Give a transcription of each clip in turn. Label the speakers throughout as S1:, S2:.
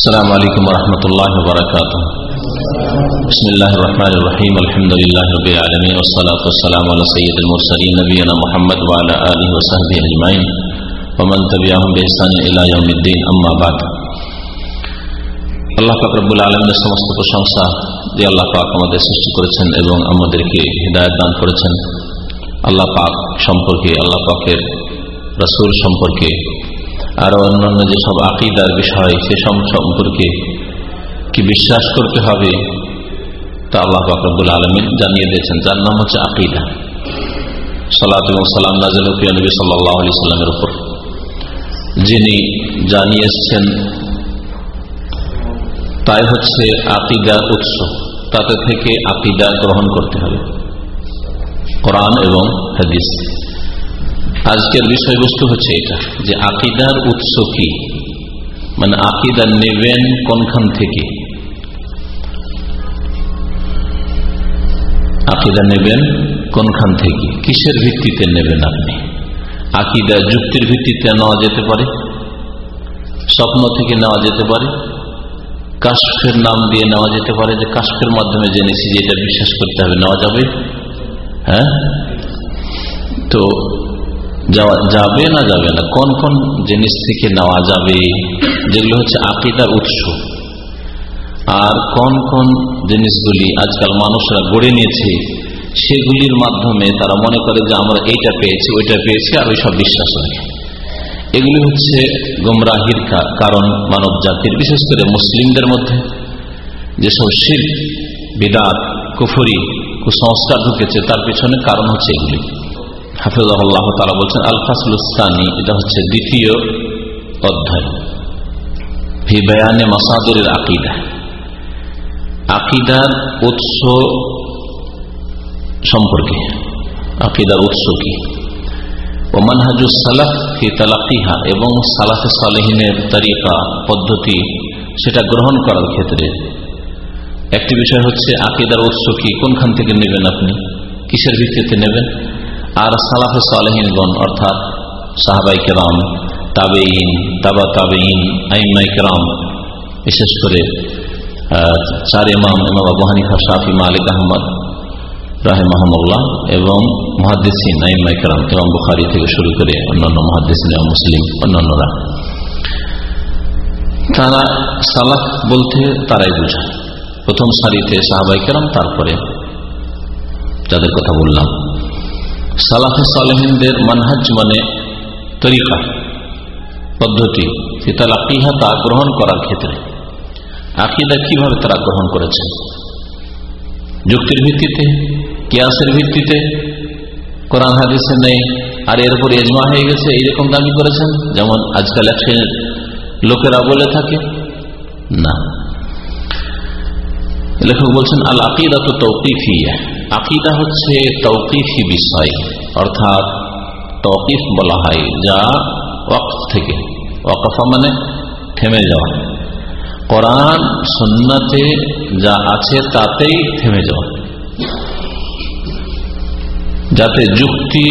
S1: السلام عليكم ورحمة الله وبركاته بسم الله الرحمن الرحيم الحمد لله رب العالمين والصلاة والسلام على سيد المرسلين نبينا محمد وعلى آله وصحبه أجمعين ومن تبعهم بإحسان إلى يوم الدين أما بعد আল্লাহ পাক রব্বুল আলমের সমস্ত প্রশংসা যে আল্লাহ পাক আমাদের সৃষ্টি করেছেন এবং আমাদেরকে হৃদায়ত দান করেছেন আল্লাহ পাক সম্পর্কে আল্লাহ পাকের রসুল সম্পর্কে আরও অন্যান্য যেসব আকিদার বিষয় সেসব সম্পর্কে কি বিশ্বাস করতে হবে, তা আল্লাহ বাকরবুল আলমিন জানিয়ে দিয়েছেন। যার নাম হচ্ছে আকিদা। সালাত এবং সালাম নাজল সাল্লাহ আলি সাল্লামের উপর। যিনি জানিয়ে এসছেন তাই হচ্ছে আকিদার উৎস। তাতে থেকে আকিদা গ্রহণ করতে হবে। কোরআন এবং হাদিস। আজকের বিষয়বস্তু হচ্ছে এটা, যে আকিদার উৎস কি? মানে আকিদা নেবেন কোনখান থেকে? আকিদা নেবেন কোনখান থেকে? কিসের ভিত্তিতে নেবেন আপনি? আকিদা যুক্তির ভিত্তিতে নেওয়া যেতে পারে? স্বপ্ন থেকে নেওয়া যেতে পারে? কাশফের নাম দিয়ে নেওয়া যেতে পারে? যে কাশফের মাধ্যমে জেনেছি যে এটা বিশ্বাস করতে হবে, নেওয়া যাবে? হ্যাঁ? তো যাওয়া যাবে না যাবে না? কোন কোন জিনিস থেকে নেওয়া যাবে? যেগুলো হচ্ছে আকিদার উৎস। আর কোন কোন জিনিসগুলি আজকাল মানুষরা গড়ে নিয়েছে, সেগুলির মাধ্যমে তারা মনে করে যে আমরা এইটা পেয়েছি, ওইটা পেয়েছি, আর ওই সব বিশ্বাস রাখে। এগুলি হচ্ছে গোমরাহির কারণ মানব জাতির, বিশেষ করে মুসলিমদের মধ্যে। যেসব শির, বিদাত, কুফরি, কুসংস্কার ঢুকেছে, তার পিছনে কারণ হচ্ছে এগুলি। হাফিজাল্লাহ তালা বলছেন আল ফাসলুস্তানি এটা হচ্ছে দ্বিতীয় অধ্যায়। ফি বয়ানে মাসাদুরের আকিদা। আকিদার উৎস সম্পর্কে। আকিদার উৎস কি? ও মানহাজুস সালাফ ফি তালাকিহা এবং সালাফে সালেহিনের তারিকা, পদ্ধতি, সেটা গ্রহণ করার ক্ষেত্রে। একটি বিষয় হচ্ছে, আকিদার উৎস কি? কোনখান থেকে নেবেন আপনি? কিসের ভিত্তিতে নেবেন? আর সালাফে সালেহিনগণ, অর্থাৎ সাহাবাই কেরাম তাবেইন তাবা তাবেইন আইমাই কেরাম, বিশেষ করে চার ইমাম ইমাম আবু হানিফা, শাফি, মালিক আহমদ রাহেমাহমুল্লাহ এবং মহাদ্দিন আইমাই কেরাম ইমাম বুখারি থেকে শুরু করে অন্যান্য মহাদ্দিন মুসলিম অন্যান্যরা। তারা সালাফ বলতে তারাই বোঝায়। প্রথম সারিতে সাহাবাই কেরাম, তারপরে যাদের কথা বললাম। সালাফে মানহাজ মানে তরিকা, পদ্ধতি ফিতালাকিহা তা গ্রহণ করার ক্ষেত্রে। আকিদা কীভাবে তারা গ্রহণ করেছে? যুক্তির ভিত্তিতে, কিয়াসের ভিত্তিতে, কোরআন হাদিসে নেই আর এর উপর এজমা হয়ে গেছে, এইরকম দাবি করেছেন? যেমন আজকাল এক লোকেরা বলে থাকে। না। লেখক বলছেন আল আকিদা তো তৌকিফিয়া। আকিদা হচ্ছে তৌকিফি বিষয়, অর্থাৎ তৌকিফ বলা হয় যা ওয়াকফ থেকে। ওয়াকফা মানে থেমে যাওয়া। কোরআন, সন্নাতে যা আছে তাতেই থেমে যাওয়া। যাতে যুক্তি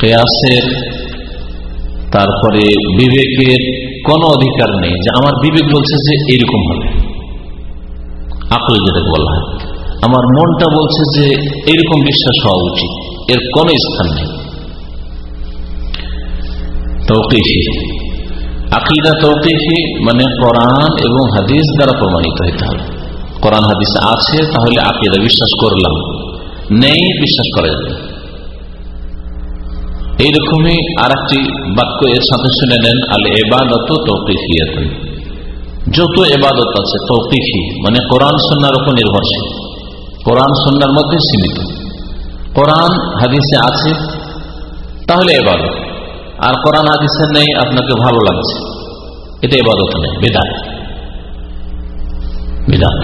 S1: কেয়াসের, তারপরে বিবেকের কোনো অধিকার নেই। যে আমার বিবেক বলছে যে এইরকম হবে। আকল যেটাকে বলা হয়। আমার মনটা বলছে যে এইরকম বিশ্বাস হওয়া উচিত। এর কোন স্থান নেই। তৌকিফি। আকিদা তৌকিফি মানে কোরআন এবং হাদিস দ্বারা প্রমাণিত হইতে হবে। কোরআন হাদিস আছে, তাহলে আকিদা বিশ্বাস করলাম। নেই, বিশ্বাস করা যাবে এইরকমই আর একটি বাক্য এর সাথে শুনে নেন আল এবাদত তৌকিফিয়াতেন। যত এবাদত আছে তৌকিফি মানে কোরআন সন্ন্যার উপর নির্ভরশীল। কোরআন সন্ন্যার মধ্যে সীমিত। কোরআন, হাদিসে আছে, তাহলে এবাদত আর কোরআন, হাদিসে নেই, আপনাকে ভালো লাগছে। এটা এবাদত নেই, বেদাত। বেদাত।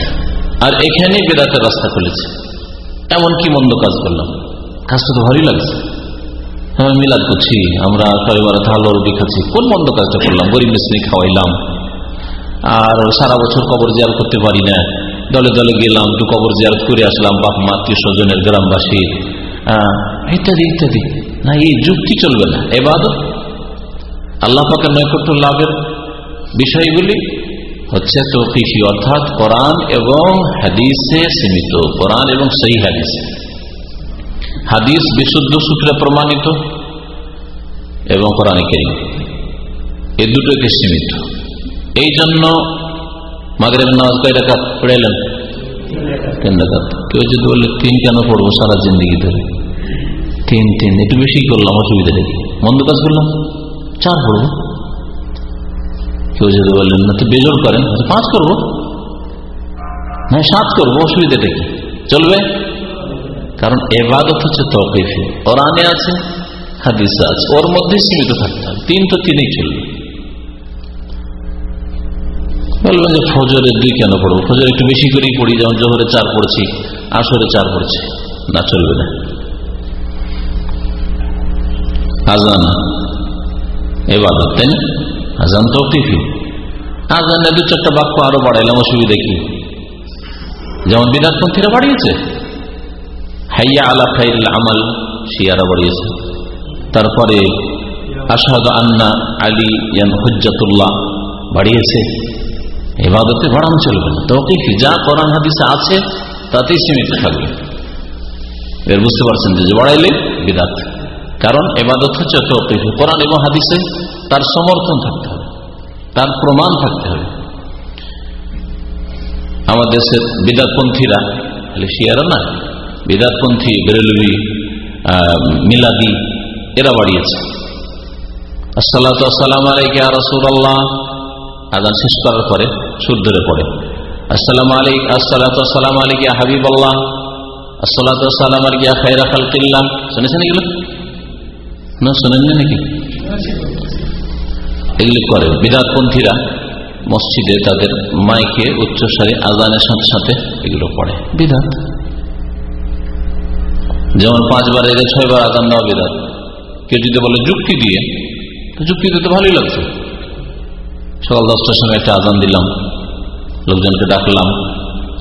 S1: আর এখানে বেদাতের রাস্তা খুলেছে। এমন কি মন্দ কাজ করলাম? কাজটা তো ভালোই লাগছে। হ্যাঁ মিলাদ করছি, আমরা পরিবারে ভালো রুটি কোন মন্দ কাজটা করলাম? গরিব মিস্ত্রি খাওয়াইলাম। আর সারা বছর কবর জিয়ার করতে পারি না। দলে দলে গেলাম, একটু কবর জিয়ার করে আসলাম, বাপ, মা, আত্মীয় স্বজনের গ্রামবাসী। ইত্যাদি ইত্যাদি। না, এই যুক্তি চলবে না? এবাদত। আল্লাহ পাকে নৈকট্য লাভের বিষয়গুলি হচ্ছে তৌকিফি অর্থাৎ কোরআন এবং হাদিসে সীমিত। কোরআন এবং সেই হাদিস। হাদিস বিশুদ্ধ সূত্রে প্রমাণিত এবং কোরআন কেরিম। এই দুটোকে সীমিত। এই জন্য মাগরেব নামাজ কয় রাখাত পড়ে এলেন তিন রাখাত কেউ যদি বললে, তিন কেন পড়ব সারা জিন্দিগি ধরে? তিন তিন, একটু বেশি করলাম, অসুবিধা দেখি মন্দ কাজ করলাম? চার পড়ব। কেউ যদি বললেন, না তো বেজোর করেন। পাঁচ করব? না সাত করব, অসুবিধাটা কি? চলবে? কারণ এবাদত হচ্ছে তকিফি কোরআনে আছে, হাদিসে আছে, ওর মধ্যে সীমিত থাকতে তিন তো তিনই চলবে। বলবেন যে ফজরে দুই কেন পড়ব? ফজর একটু বেশি করেই পড়ি, যেমন জোহরে চার পড়ছি, আসরে চার পড়ছি। না, চলবে না। আজান। এবাদত, তাই না? আজান তো টিফি আজান দু চারটা বাক্য আরও বাড়াইলাম, অসুবিধা কি? যেমন বিরাটপন্থীরা বাড়িয়েছে। হাইয়া আলা খাইল আমাল, শিয়ারা বাড়িয়েছে। তারপরে আসাদ আন্না আলী হজ্জাতুল্লাহ বাড়িয়েছে। এবাদতে বাড়ানো চলবে না। তৌকিফি যা কোরআন, হাদিসে আছে, তাতেই সীমিত থাকবে। এর বুঝতে পারছেন যে বাড়াইলে বিদাত। কারণ এবাদত হচ্ছে তৌকিফি কোরআন এবং হাদিসে তার সমর্থন থাকতে হবে। তার প্রমাণ থাকতে হবে। আমার দেশের বিদাতপন্থীরা শিয়ারা না, বিদাতপন্থী বেরেলভি মিলাদি, এরা বাড়িয়েছে। আসসালাম আলাইকে রসুল আল্লাহ আজান শেষ করার পরে সুর ধরে পড়ে। আসসালাম আলিক আসসালাম আলিক হাবিব আল্লাহ আসসালাম আলিক খাইরা খালকিল্লাহ। শুনেছেন এগুলো? না, শোনেননি নাকি? এগুলি করে বিরাটপন্থীরা মসজিদে তাদের মাইকে উচ্চস্বরে আজানের সাথে সাথে এগুলো পড়ে। বিধাত যেমন পাঁচবার এদের ছয়বার আজান দেওয়া বিধাত কেউ যদি বলে যুক্তি দিয়ে যুক্তি দিতে ভালোই লাগছে। সকাল দশটার সময় একটা আজান দিলাম। লোকজনকে ডাকলাম,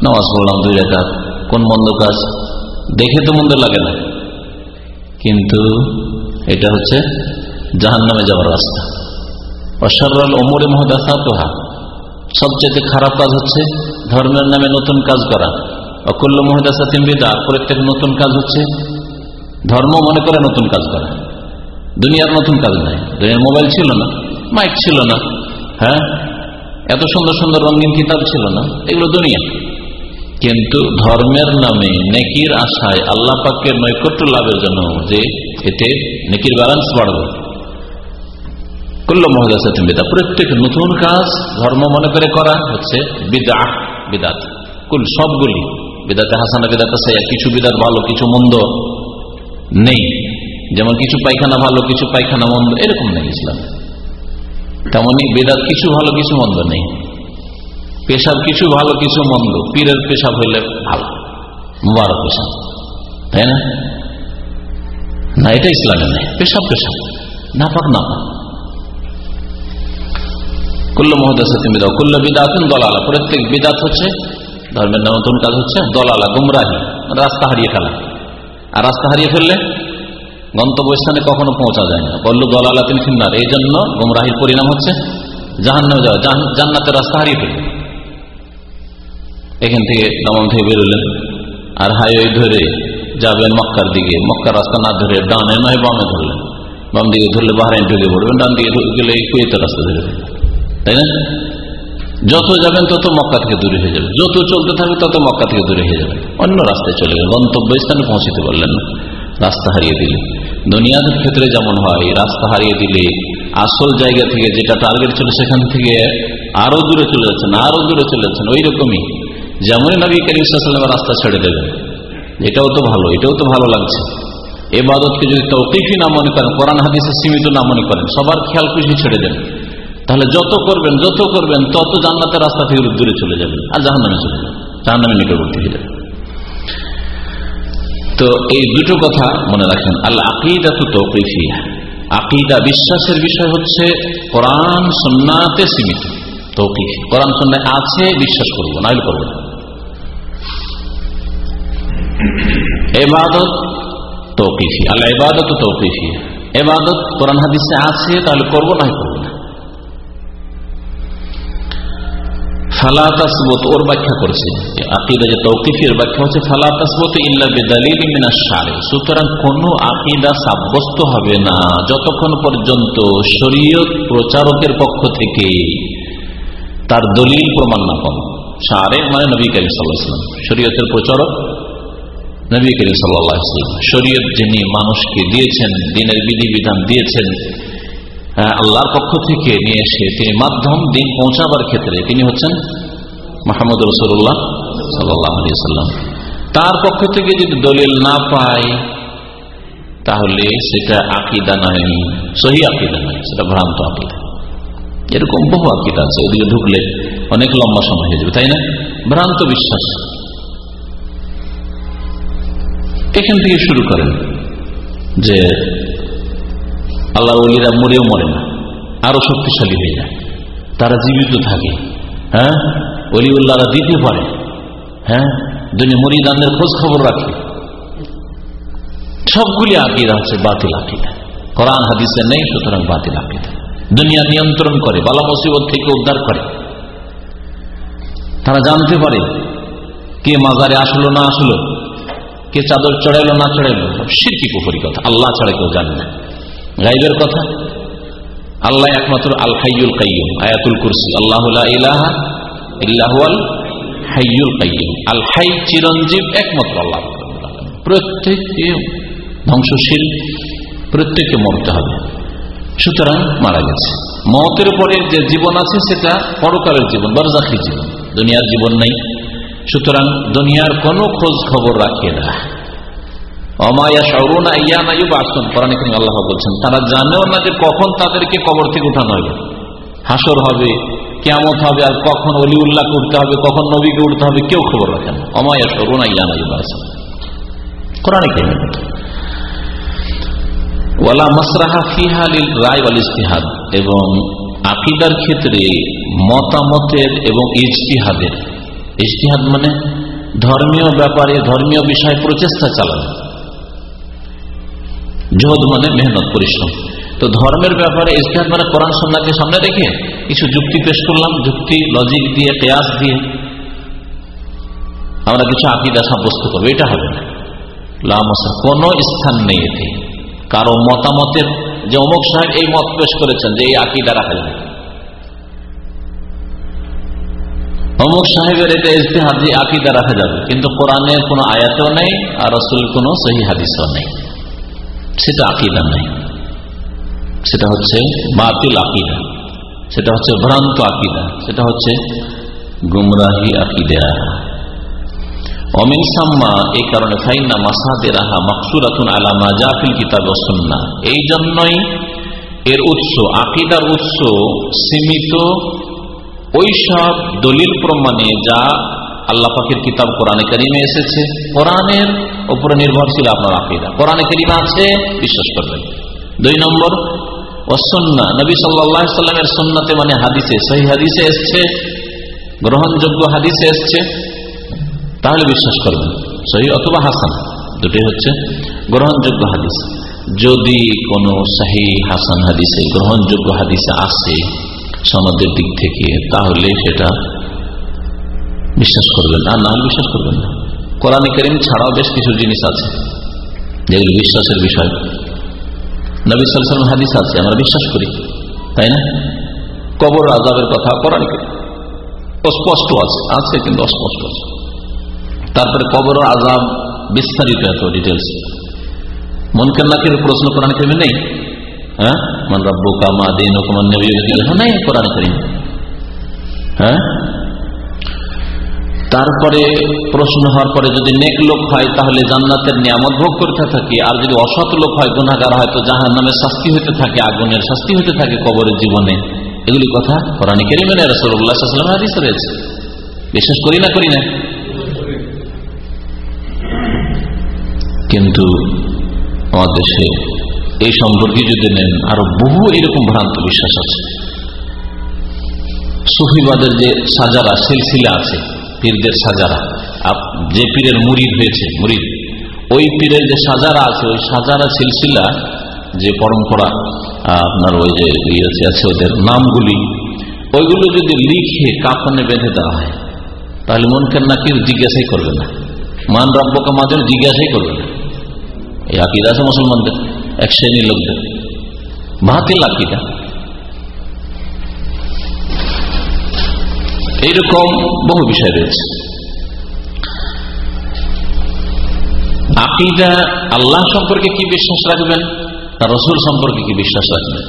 S1: নামাজ পড়লাম দুই রেখা কোন মন্দ কাজ? দেখে তো মন্দ লাগে না। কিন্তু এটা হচ্ছে জাহান নামে যাওয়ার রাস্তা। অসরল ওমরে মহদাসা তোহা সবচেয়ে খারাপ কাজ হচ্ছে ধর্মের নামে নতুন কাজ করা। অকুল্ল মহদাসা তিনবিদা প্রত্যেক নতুন কাজ হচ্ছে ধর্ম মনে করে নতুন কাজ করা। দুনিয়ার নতুন কাজ নাই। দুনিয়ার মোবাইল ছিল না, মাইক ছিল না। হ্যাঁ? এত সুন্দর সুন্দর রঙিন কিতাব ছিল না? এগুলো দুনিয়া। কিন্তু ধর্মের নামে নেকির আশায় আল্লাহ পাকের নৈকট্য লাভের জন্য যে এতে নেকির ব্যালেন্স বাড়বে। করল মহাদাসাতিন বিদা প্রত্যেক নতুন কাজ ধর্ম মনে করে করা হচ্ছে বিদা বিদাত কুল সবগুলি বিদাতে হাসানা বিদাতে সাইয়া, কিছু বিদাত ভালো, কিছু মন্দ নেই। যেমন কিছু পায়খানা ভালো, কিছু পায়খানা মন্দ, এরকম নেই ইসলাম। তেমনি বেদাত কিছু ভালো, কিছু মন্দ নেই। পেশাব কিছু ভালো, কিছু মন্দ। পীরের পেশাব হইলে ভালো। মুবারক পেশাব। তাই না? না, এটা ইসলামে নেই। পেশাব পেশাব। না পাক না পাক কুল্ল মহদাসিন বিদা কুল্ল বিদাতুন দলালা। প্রত্যেক বিদাত হচ্ছে, ধর্মের নতুন কাজ হচ্ছে, দলালা, গুমরাহি। রাস্তা হারিয়ে ফেলা। আর রাস্তা হারিয়ে ফেললে? গন্তব্যস্থানে কখনো পৌঁছা যায় না। বলল দলালাতিন ফিন্নার। এই জন্য গুমরাহির পরিণাম হচ্ছে জাহান্ন যাওয়া। জান্নাতের রাস্তা হারিয়ে ফেলবে। এখান থেকে দমন থেকে বেরোলেন আর হাইওয়ে ধরে যাবেন মক্কার দিকে। মক্কার রাস্তা না ধরে ডানে নয়, বামে ধরলেন। বাম দিকে ধরলে বাহারাইন ঢুকে পড়বেন। ডান দিকে গেলে কুয়েতের রাস্তা ধরে তাই না? যত যাবেন, তত মক্কা থেকে দূরে হয়ে যাবে যত চলতে থাকবে, তত মক্কা থেকে দূরে হয়ে যাবে অন্য রাস্তায় চলে গেলেন। গন্তব্য স্থানে পৌঁছতে পারলেন না। রাস্তা হারিয়ে দিলে দুনিয়ার ক্ষেত্রে যেমন হয় রাস্তা হারিয়ে দিলে, আসল জায়গা থেকে যেটা টার্গেট ছিল সেখান থেকে আরও দূরে চলে যাচ্ছেন, আরও দূরে চলে যাচ্ছেন ওই রকমই যেমনই নবী করিমের রাস্তা ছেড়ে দেবেন, এটাও তো ভালো, এটাও তো ভালো লাগছে। এবাদতকে যদি তৌকিফি না মনে করেন, কোরআন হাদিসে সীমিত না মনে করেন, সবার খেয়াল খুশি ছেড়ে দেন। তাহলে যত করবেন যত করবেন, তত জান্নাতের রাস্তা থেকে দূরে চলে যাবেন, আর জাহান নামে চলে যাবেন জাহান নামে নিকটবর্তী হয়ে যাবে তো এই দুটো কথা মনে রাখেন। আল্লাহ আকিদা তো তৌকিফি আকিদা বিশ্বাসের বিষয় হচ্ছে কোরআন সন্নাতে সীমিত। তৌকিফি কোরআন সন্ন্যায় আছে, বিশ্বাস করব, নাইলে করব না। এবাদত তৌকিফি আল্লাহ এবাদত তৌকিফি এবাদত কোরআন হাদিসে আছে, তাহলে করব না করব। ফালা তাসবত ওর ব্যাখ্যা করছে আকিদা যে ব্যাখ্যা হচ্ছে সারে সুতরাং সাব্যস্ত হবে না। যতক্ষণ পর্যন্ত শরীয়ত প্রচারকের পক্ষ থেকে তার দলিল প্রমাণ না পাবো সারে মানে নবী করিম সাল্লাহাম শরীয়তের প্রচারক নবী করিম সাল্লাম শরীয়ত যিনি মানুষকে দিয়েছেন, দিনের বিধিবিধান দিয়েছেন আল্লাহর পক্ষ থেকে নিয়ে এসে তিনি মাধ্যম দিন পৌঁছাবার ক্ষেত্রে তিনি হচ্ছেন মাহমুদ রসুল্লাহ সাল্লাম। তার পক্ষ থেকে যদি দলিল না পায়, তাহলে সেটা আকিদা নয়, সহি আকিদা নয়, সেটা ভ্রান্ত আকিদা। এরকম বহু আকিদা আছে ওদিকে ঢুকলে অনেক লম্বা সময় হয়ে যাবে, তাই না? ভ্রান্ত বিশ্বাস। এখান থেকে শুরু করেন যে আল্লাহ ওলিরা মরেও মরে না, আরও শক্তিশালী হয়ে যায়। তারা জীবিত থাকে হ্যাঁ? অলিউল্লাহরা দিতে পারে হ্যাঁ? দুনি মরিদানের খোঁজ খবর রাখে। সবগুলি আকিদা আছে বাতিল আকিদা। কোরআন, হাদিসে নেই, সুতরাং বাতিল আকিদা। দুনিয়া নিয়ন্ত্রণ করে, বালা মুসিবত থেকে উদ্ধার করে। তারা জানতে পারে কে মাজারে আসলো, না আসলো, কে চাদর চড়াইলো, না চড়াইলো। সব সিরকি পুকুরি কথা, আল্লাহ ছাড়া কেউ জানে না। গাইবের কথা? আল্লাহ একমাত্র আল হাইয়ুল কাইয়ুম আয়াতুল কুরসি। আল্লাহ ইলাহা ইল্লাহুয়াল কাইয়ুম আল হাই চিরঞ্জীব একমাত্র আল্লাহ। প্রত্যেককে ধ্বংসশীল, প্রত্যেককে মরতে হবে। সুতরাং মারা গেছে। মতের পরে যে জীবন আছে, সেটা পরকালের জীবন, বরজাখি জীবন। দুনিয়ার জীবন নেই। সুতরাং দুনিয়ার কোনো খোঁজ খবর রাখে না। আল্লাহ বলছেন, তারা জানেও না যে কখন তাদেরকে কবর থেকে উঠানো হবে। হাসর হবে কেমত হবে, আর কখন অলি উল্লাহ করতে হবে, কখন নবীকে উঠতে হবে, কেউ খবর রাখেন অমায়া সরুন কোরআন ওয়ালা মাসরাহা ফিহালিল রায় ওয়াল এবং আকিদার ক্ষেত্রে মতামতের এবং ইজতিহাদের। ইজতিহাদ মানে ধর্মীয় ব্যাপারে, ধর্মীয় বিষয়ে প্রচেষ্টা চালানো। জোহদ মানে মেহনত পরিশ্রম। তো ধর্মের ব্যাপারে ইজতেহাদ মানে কোরআন সন্ন্যাকে সামনে রেখে কিছু যুক্তি পেশ করলাম, যুক্তি লজিক দিয়ে কেয়াস দিয়ে। আমরা কিছু আকিদা সাব্যস্ত করব, এটা হবে না। কোন স্থান নেই এতে। কারও মতামতের যে অমুক সাহেব এই মত পেশ করেছেন যে এই আকিদা যাবে অমুক সাহেবের এটা ইজতেহাদ যে আকিদা রাখা যাবে, কিন্তু কোরআনের কোন আয়াতেও নেই আর রসুলের কোন সহি হাদিসও নেই। সেটা আকিদা নেই। সেটা হচ্ছে বাতিল আকিদা। সেটা হচ্ছে ভ্রান্ত আকিদা। সেটা হচ্ছে গুমরাহি আকিদা। অমিন সাম্মা এই কারণে ফাইনা মাসাদের আহা মাকসুরাতুন আলামা জাফিল কিতাব সন্না। এই জন্যই এর উৎস, আকিদার উৎস সীমিত ওই সব দলিল প্রমাণে যা আল্লাহ পাখির কিতাব কোরআনে করিমে এসেছে। কোরআনের উপরে নির্ভরশীল আপনার আকিদা। কোরআনে করিমে আছে, বিশ্বাস করবেন। দুই নম্বর অসন্না নবী সাল্লা সাল্লামের সন্নাতে মানে হাদিসে সেই হাদিসে এসছে, গ্রহণযোগ্য হাদিসে এসছে। তাহলে বিশ্বাস করবেন, সহি অথবা হাসান, দুটোই হচ্ছে গ্রহণযোগ্য হাদিস। যদি কোনো শাহী হাসান হাদিসে, গ্রহণযোগ্য হাদিসে আসে সনদের দিক থেকে, তাহলে সেটা বিশ্বাস করবেন না না, বিশ্বাস করবেন না। কোরআন করিম ছাড়াও বেশ কিছু জিনিস আছে, যেগুলো বিশ্বাসের বিষয়। নবী সালাম হাদিস আছে, আমরা বিশ্বাস করি, তাই না? কবর আজাবের কথা কোরআন অস্পষ্ট আছে আছে কিন্তু অস্পষ্ট আছে। তারপরে কবর আজাব বিস্তারিত এত ডিটেলস মনকের নাকের প্রশ্ন কোরআন করিমে নেই? হ্যাঁ? মান রব্বু কামা দিন নবী কোরআন করিম। হ্যাঁ? তারপরে প্রশ্ন হওয়ার পরে যদি নেক লোক হয়, তাহলে জান্নাতের নিয়ামত ভোগ করতে থাকে। আর যদি অসৎ লোক হয় গুণাগার হয়, তো জাহান নামে শাস্তি হতে থাকে, আগুনের শাস্তি হতে থাকে কবরের জীবনে। এগুলি কথা কোরআনী কেরিমেন রসুল্লাহাম হাদিস রয়েছে। বিশ্বাস করি না করি না? কিন্তু আমাদের দেশে এই সম্পর্কে যদি নেন, আরও বহু এরকম ভ্রান্ত বিশ্বাস আছে। সুফিবাদের যে সাজারা, সিলসিলা আছে পীরদের সাজারা। যে পীরের মুড়িদ হয়েছে, মুড়িদ, ওই পীরের যে সাজারা আছে, ওই সাজারা সিলসিলা যে পরম্পরা আপনার ওই যে ইয়ে আছে ওদের নামগুলি, ওইগুলো যদি লিখে কাফনে বেঁধে দেওয়া হয়, তাহলে মনকের না কেউ জিজ্ঞাসাই করবে না। মান রব্বকে মাদের জিজ্ঞাসাই করবে না। এই আকিদা আছে মুসলমানদের, এক শ্রেণির লোকদের। বাতিল আকিদা। এইরকম বহু বিষয় রয়েছে। আকিদা আল্লাহ সম্পর্কে কি বিশ্বাস রাখবেন? তার রসুল সম্পর্কে কি বিশ্বাস রাখবেন?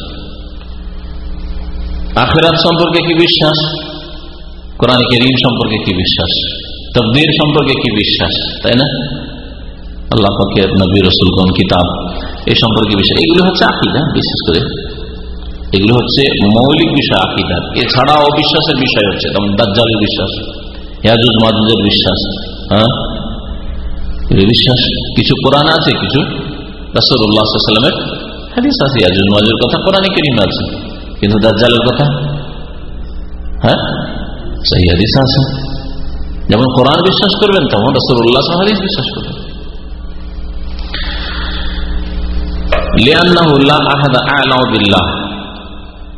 S1: আখেরাত সম্পর্কে কি বিশ্বাস? কোরআন কেরিম সম্পর্কে কি বিশ্বাস? তকদির সম্পর্কে কি বিশ্বাস? তাই না? আল্লাহ ফকের নবী রসুল কোন কিতাব, এই সম্পর্কে বিষয় এগুলো হচ্ছে আকিদা, বিশেষ করে। এগুলো হচ্ছে মৌলিক বিষয় আকিদার এছাড়া অবিশ্বাসের বিষয় হচ্ছে, যেমন দাজ্জালের বিশ্বাস ইয়াজুজ মাজুজের বিশ্বাস হ্যাঁ? বিশ্বাস, কিছু কোরআন আছে, কিছু রাসুল্লাহামের হাদিস আছে ইয়াজুজ মাজুর কথা কোরআন কেরিম আছে, কিন্তু দাজ্জালের কথা হ্যাঁ? সেই হাদিস আছে। যেমন কোরআন বিশ্বাস করবেন, তেমন রসুল্লাহ হাদিস বিশ্বাস করবেন।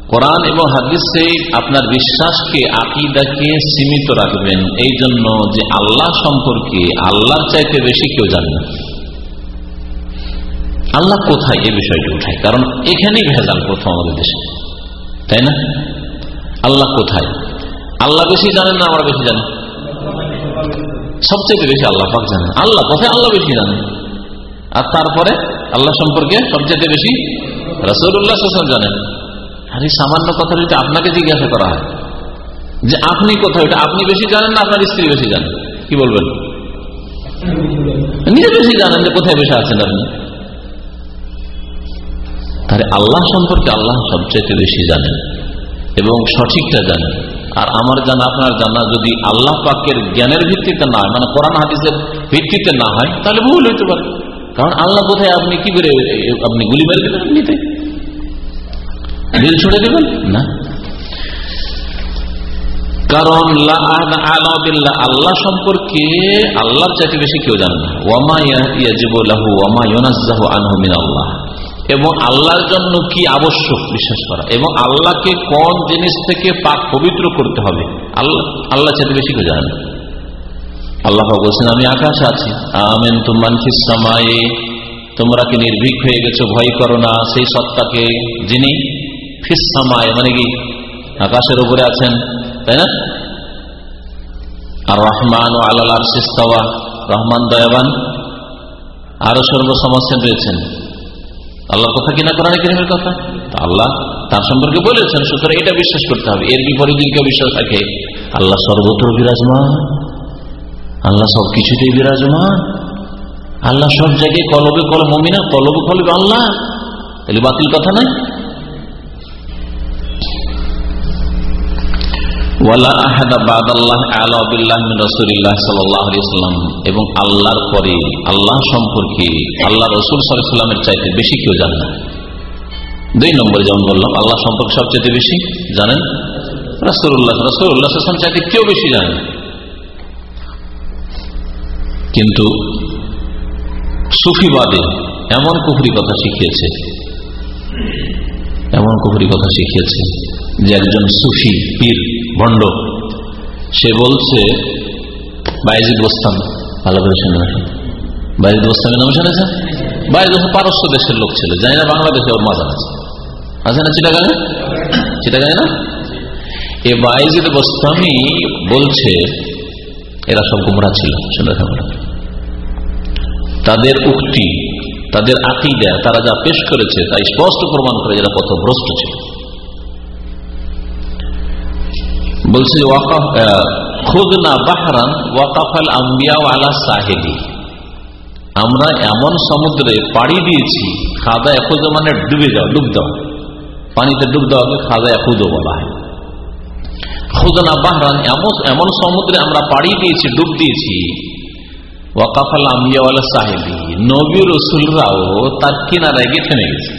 S1: কোরআন এবং হাদিসে আপনার বিশ্বাসকে, আকিদাকে সীমিত রাখবেন। এই জন্য যে আল্লাহ সম্পর্কে আল্লাহর চাইতে বেশি কেউ জানে না। আল্লাহ কোথায় এই বিষয়টি উঠায়? কারণ এখানেই ভেজাল প্রথম আমাদের দেশে। তাই না? আল্লাহ কোথায়? আল্লাহ বেশি জানেন না আমরা বেশি জানি? সবচেয়ে বেশি আল্লাহ পাক জানেন। আল্লাহ কোথায় আল্লাহ বেশি জানেন আর তারপরে আল্লাহ সম্পর্কে সবচেয়ে বেশি রসুল্লাহ জানেন। আর এই সামান্য কথা যদি আপনাকে জিজ্ঞাসা করা হয়, যে আপনি কোথায় এটা আপনি বেশি জানেন না আপনার স্ত্রী বেশি জানেন কি বলবেন? নিজে বেশি জানেন যে কোথায় বেশি আছেন আপনি। তাহলে আল্লাহ সম্পর্কে আল্লাহ সবচেয়ে বেশি জানেন এবং সঠিকটা জানেন। আর আমার জানা, আপনার জানা যদি আল্লাহ পাকের জ্ঞানের ভিত্তিতে না হয় মানে কোরআন হাদিসের ভিত্তিতে না হয়, তাহলে ভুল হইতে পারে। কারণ আল্লাহ কোথায় আপনি কি করে আপনি গুলি মেরে দেবেন দিল ছুড়ে দেবেন? না। কারণ আল্লাহ সম্পর্কে আল্লাহর চাইতে বেশি কেউ জানে না। ওয়ামা ইয়াজিবুল্লাহু এবং আল্লাহর জন্য কি আবশ্যক বিশ্বাস করা? এবং আল্লাহকে কোন জিনিস থেকে পাক পবিত্র করতে হবে? আল্লাহ আল্লাহ চাইতে বেশি কেউ জানে না। আল্লাহ বলছেন, আমি আকাশে আছি। আমেন, তুমান তোমরা কি নির্ভীক হয়ে গেছো? ভয় করো না। সেই সত্তাকে যিনি ফিসামায় মানে কি? আকাশের উপরে আছেন, তাই না? আর রহমান ও আল্লাহ রহমান দয়াবান, আরও সর্বসমস্যান রয়েছেন। আল্লাহর কথা কিনা কোরআন কেরিমের কথা? আল্লাহ তার সম্পর্কে বলেছেন, সুতরাং এটা বিশ্বাস করতে হবে। এর বিপরীত কেউ বিশ্বাস থাকে আল্লাহ সর্বত্র বিরাজমান। আল্লাহ সব কিছুতেই বিরাজমান। আল্লাহ সব জায়গায় কলবে কল মমিনা কলবে কলবে আল্লাহ। তাহলে বাতিল কথা নাই এবং আল্লাহর পরে আল্লাহ সম্পর্কে আল্লাহ রসুল সাল্লামের চাইতে বেশি কেউ জানে না। দুই নম্বরে যেমন বললাম, আল্লাহ সম্পর্কে সবচেয়ে বেশি জানেন রাসুল্লাহ রাসুল্লাহ চাইতে কেউ বেশি জানেন কিন্তু সুফিবাদে এমন কুফরি কথা শিখিয়েছে, এমন কুফরি কথা শিখিয়েছে যে একজন সুফি পীর ভণ্ড। সে বলছে, বাইজিদ বোস্তান ভালো করে শুনে বাইজিদ বোস্তানের নাম শুনেছেন? বাইজিদ পারস্য দেশের লোক ছিল। জানি না বাংলাদেশে ওর মাজার আছে। আছে না চিটাগাঙে? চিটাগাঙে না? এ বাইজিদ বোস্তানি বলছে, এরা সব গুমরা ছিল। শুনে তাদের উক্তি, তাদের আকিদা, তারা যা পেশ করেছে, তাই স্পষ্ট প্রমাণ করে যারা কত ভ্রষ্ট ছিল। বলছে খুদনা বাহরান ওয়াকাফাল আম্বিয়া আলা সাহেলি আমরা এমন সমুদ্রে পাড়ি দিয়েছি, খাদা এখুজো মানে ডুবে যাও ডুব দাও পানিতে ডুব দেওয়াকে খাদা এখুজো বলা হয়। খুদনা বাহরান এমন এমন সমুদ্রে আমরা পাড়ি দিয়েছি, ডুব দিয়েছি। ওয়াকাফাল আম্বিয়া সাহেবি, নবী রসুলরাও তার কিনারায় গিয়ে থেমে গেছে?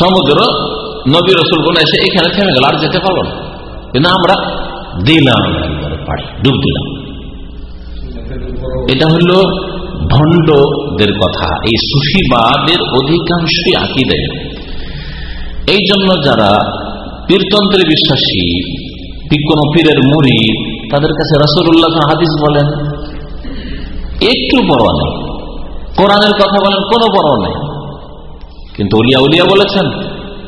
S1: সমুদ্র নবী গুলো এসে এখানে থেমে গেল, আর যেতে পারব না। কিন্তু আমরা দিলাম ডুব দিলাম। এটা হলো ভণ্ডদের কথা, এই সুফিবাদের অধিকাংশই আঁকি দেয় এই জন্য যারা পীরতন্ত্রে বিশ্বাসী কোন পীরের মুড়ি তাদের কাছে রসুল্লাহ হাদিস বলেন? একটু বড় নেই। কোরআনের কথা বলেন, কোনো বড় নেই। কিন্তু উলিয়া উলিয়া বলেছেন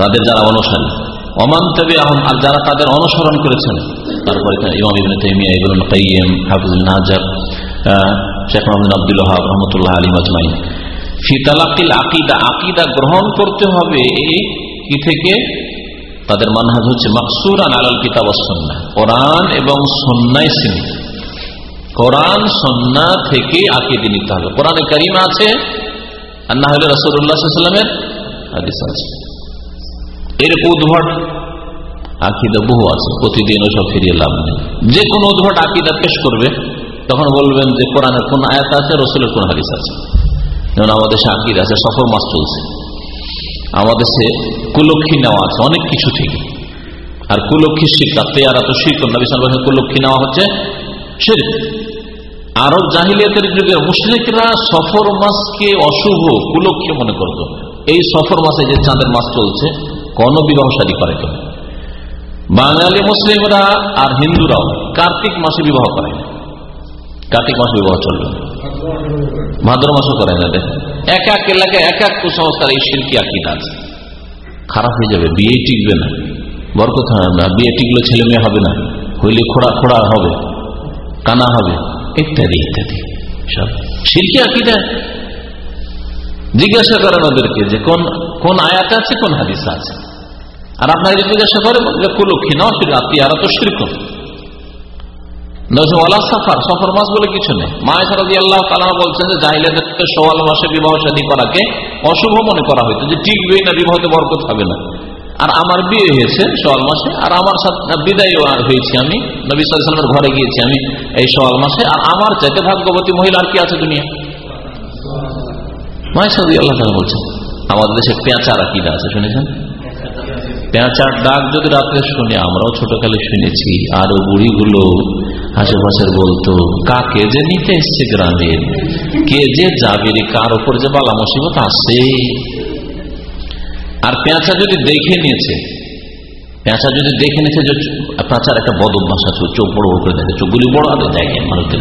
S1: তাদের যারা অনুসারী ওমান তবে আহম আর যারা তাদের অনুসরণ করেছেন, তারপরে ইমাম ইবনে তাইমিয়া, ইবনুল কাইয়িম হাফিজ ইবনে হাজার শেখ মোহাম্মদ আব্দুল হাব রহমতুল্লাহ আলী মাজমাই ফিতালাকিল আকিদা আকিদা গ্রহণ করতে হবে কি থেকে? তাদের মানহাজ হচ্ছে মাকসুরান আলাল কিতাব সন্না কোরআন এবং সন্ন্যায় সীমিত কোরআন সন্না থেকে আকিদি নিতে হবে। কোরআনে কারিমা আছে আর না হলে রসুল্লাহামের হাদিস আছে। এর উদ্ভট আকিদা বহু আছে, প্রতিদিন ওসব ফিরিয়ে লাভ নেই। যে কোনো উদ্ভট আকিদা পেশ করবে, তখন বলবেন যে কোরআনের কোন আয়াত আছে, রসুলের কোন হাদিস আছে। যেমন আমাদের দেশে আকিদ আছে, সফর মাস চলছে। আমাদের সে কুলক্ষী নেওয়া আছে, অনেক কিছু থেকে আর কুলক্ষী শিক্ষা তেয়ারা তো শিখ, নবী কুলক্ষী নেওয়া হচ্ছে শিখ আরব জাহিলিয়াতের যুগে মুশ্রিকরা সফর মাসকে অশুভ কুলক্ষী মনে করত। এই সফর মাসে যে চাঁদের মাস চলছে কোন বিবাহ সাদী করে কেন বাঙালি, মুসলিমরা আর হিন্দুরাও কার্তিক মাসে বিবাহ করে। কার্তিক মাসে বিবাহ চলবে। ভাদ্র মাসও করে না দেখেন এক এক এলাকায় এক এক কুসংস্কার, এই শিল্পী আকিদ আছে। খারাপ হয়ে যাবে, বিয়ে টিকবে না। বরকত হবে না বিয়ে টিকলে ছেলে মেয়ে হবে না। হইলে খোড়া খোড়া হবে, কানা হবে, ইত্যাদি ইত্যাদি। সব শিল্পী আকিদা। জিজ্ঞাসা করেন ওদেরকে যে কোন কোন আয়াত আছে, কোন হাদিস আছে। আর আপনারা জিজ্ঞাসা করে কুলক্ষী নাও আর তো শিরকম সফর সফর মাস বলে কিছু নেই। আল্লাহ বলছেন যে মাসে বিবাহ অশুভ মনে করা যে না, বিবাহতে না। আর আমার বিয়ে হয়েছে সোয়াল মাসে, আর আমার সাথে বিদায় হয়েছি আমি। নবী সালামের ঘরে গিয়েছি আমি এই সোয়াল মাসে। আর আমার চাইতে ভাগ্যবতী মহিলা আর কি আছে দুনিয়া মায়েশারদি আল্লাহ তালা বলছেন, আমাদের দেশে পেঁচার আকিদা আছে, শুনেছেন? পেঁচার ডাক যদি রাত্রে শুনে, আমরাও ছোটকালে শুনেছি, আরও বুড়িগুলো আশেপাশের বলতো, কাকে যে নিতে এসছে গ্রামের কে যে যাবে কার ওপর যে বালা মুসিবত আসে আর পেঁচা যদি দেখে নিয়েছে পেঁচা যদি দেখে নিয়েছে যে পেঁচার একটা বদ অভ্যাস আছে, চোখ বড় বড় করে দেখে, চোখগুলি বড় আগে দেখে মানুষদের।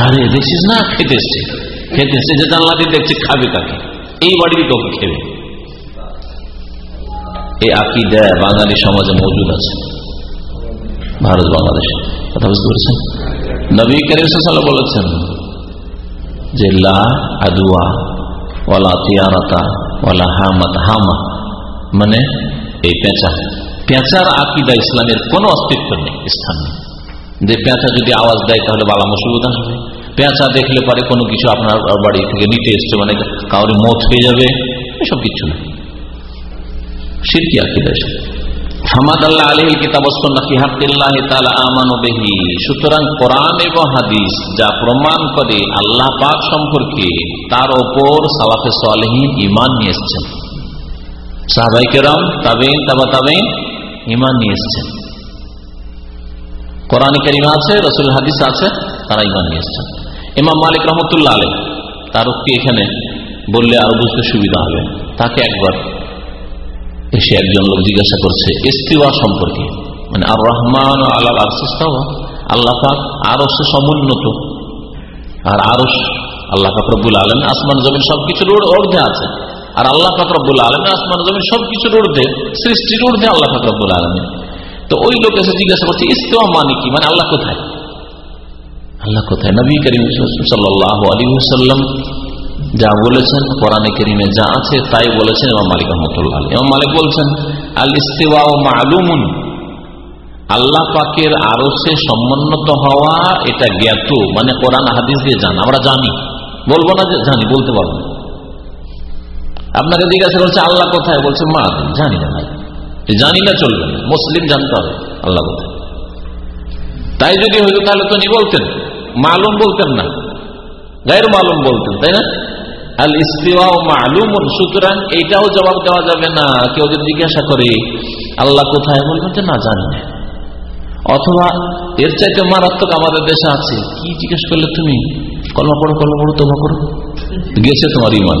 S1: আরে দেখছিস না খেতে এসছে খেতে এসছে যে জানলা দিয়ে দেখছে, খাবে কাকে? এই বাড়ির কাউকে খেবে এই আকিদা বাঙালি সমাজে মজুদ আছে। ভারত, বাংলাদেশ। কথা বুঝতে পেরেছেন? নবী করিম বলেছেন যে মানে এই পেঁচা। পেঁচার আকিদা ইসলামের কোন অস্তিত্ব নেই, স্থান নেই। যে পেঁচা যদি আওয়াজ দেয়, তাহলে বালা মুসিবত আসবে। পেঁচা দেখলে পরে কোনো কিছু আপনার বাড়ি থেকে নিতে এসছে মানে কাউরি মত হয়ে যাবে, এসব কিছু না। সিরকি আকিদা হামাদ আল্লাহ আলী সুতরাং এবং হাদিস যা প্রমাণ করে আল্লাহ সম্পর্কে, তার ওপর ইমান নিয়ে কেরাম তাবেন তাবা তাবেন ইমান নিয়ে আছে রসুল হাদিস আছে, তারা ইমান নিয়ে এসছেন। ইমাম মালিক রহমতুল্লাহ আলী তার কি এখানে বললে আরও বুঝতে সুবিধা হবে। তাকে একবার এসে একজন লোক জিজ্ঞাসা করছে, ইস্তিওয়া সম্পর্কে। মানে আর রহমান আল্লাহ আরসিস্তাওয়া আল্লাহ পাক আরও সে সমুন্নত। আর আরও আল্লাহ ফাকরবুল আলম আসমান, জমিন সবকিছুর অর্ধে আছে। আর আল্লাহ ফাকরবুল আলম আসমান, জমিন সবকিছুর ঊর্ধ্বে, সৃষ্টির ঊর্ধ্বে আল্লাহ ফাকরবুল আলমী তো ওই লোক এসে জিজ্ঞাসা করছে, ইস্তেওয়া মানে কি? মানে আল্লাহ কোথায়? আল্লাহ কোথায়? নবী করিম সাল্লাহ আলী সাল্লাম যা বলেছেন, কোরআনে কেরিমে যা আছে তাই বলেছেন ইমাম মালিক রহমতুল্লাহ ইমাম মালিক বলছেন আল ইস্তেওয়া মালুমুন। আল্লাহ পাকের আরও সে সমন্বত হওয়া এটা জ্ঞাত মানে কোরআন হাদিস দিয়ে জান। আমরা জানি। বলব না যে জানি, বলতে পারব আপনাকে জিজ্ঞাসা করছে, আল্লাহ কোথায়? বলছে, মা, জানি না জানি না, চলবে মুসলিম জানতে হবে, আল্লাহ কোথায়? তাই যদি হইতো, তাহলে তো নি বলতেন। মালুম বলতেন না। গায়ের মালুম বলতেন, তাই না? আল ইস্তিওয়া মালুম সুতরাং এইটাও জবাব দেওয়া যাবে না, কেউ যদি জিজ্ঞাসা করে, আল্লাহ কোথায়? বলবেন যে, না, জানি না। অথবা, এর চাইতে মারাত্মক আমাদের দেশে আছে। কি জিজ্ঞেস করলে তুমি? কলমা পড়ো কলমা পড়ো তোমা করো গেছে তোমার ইমান।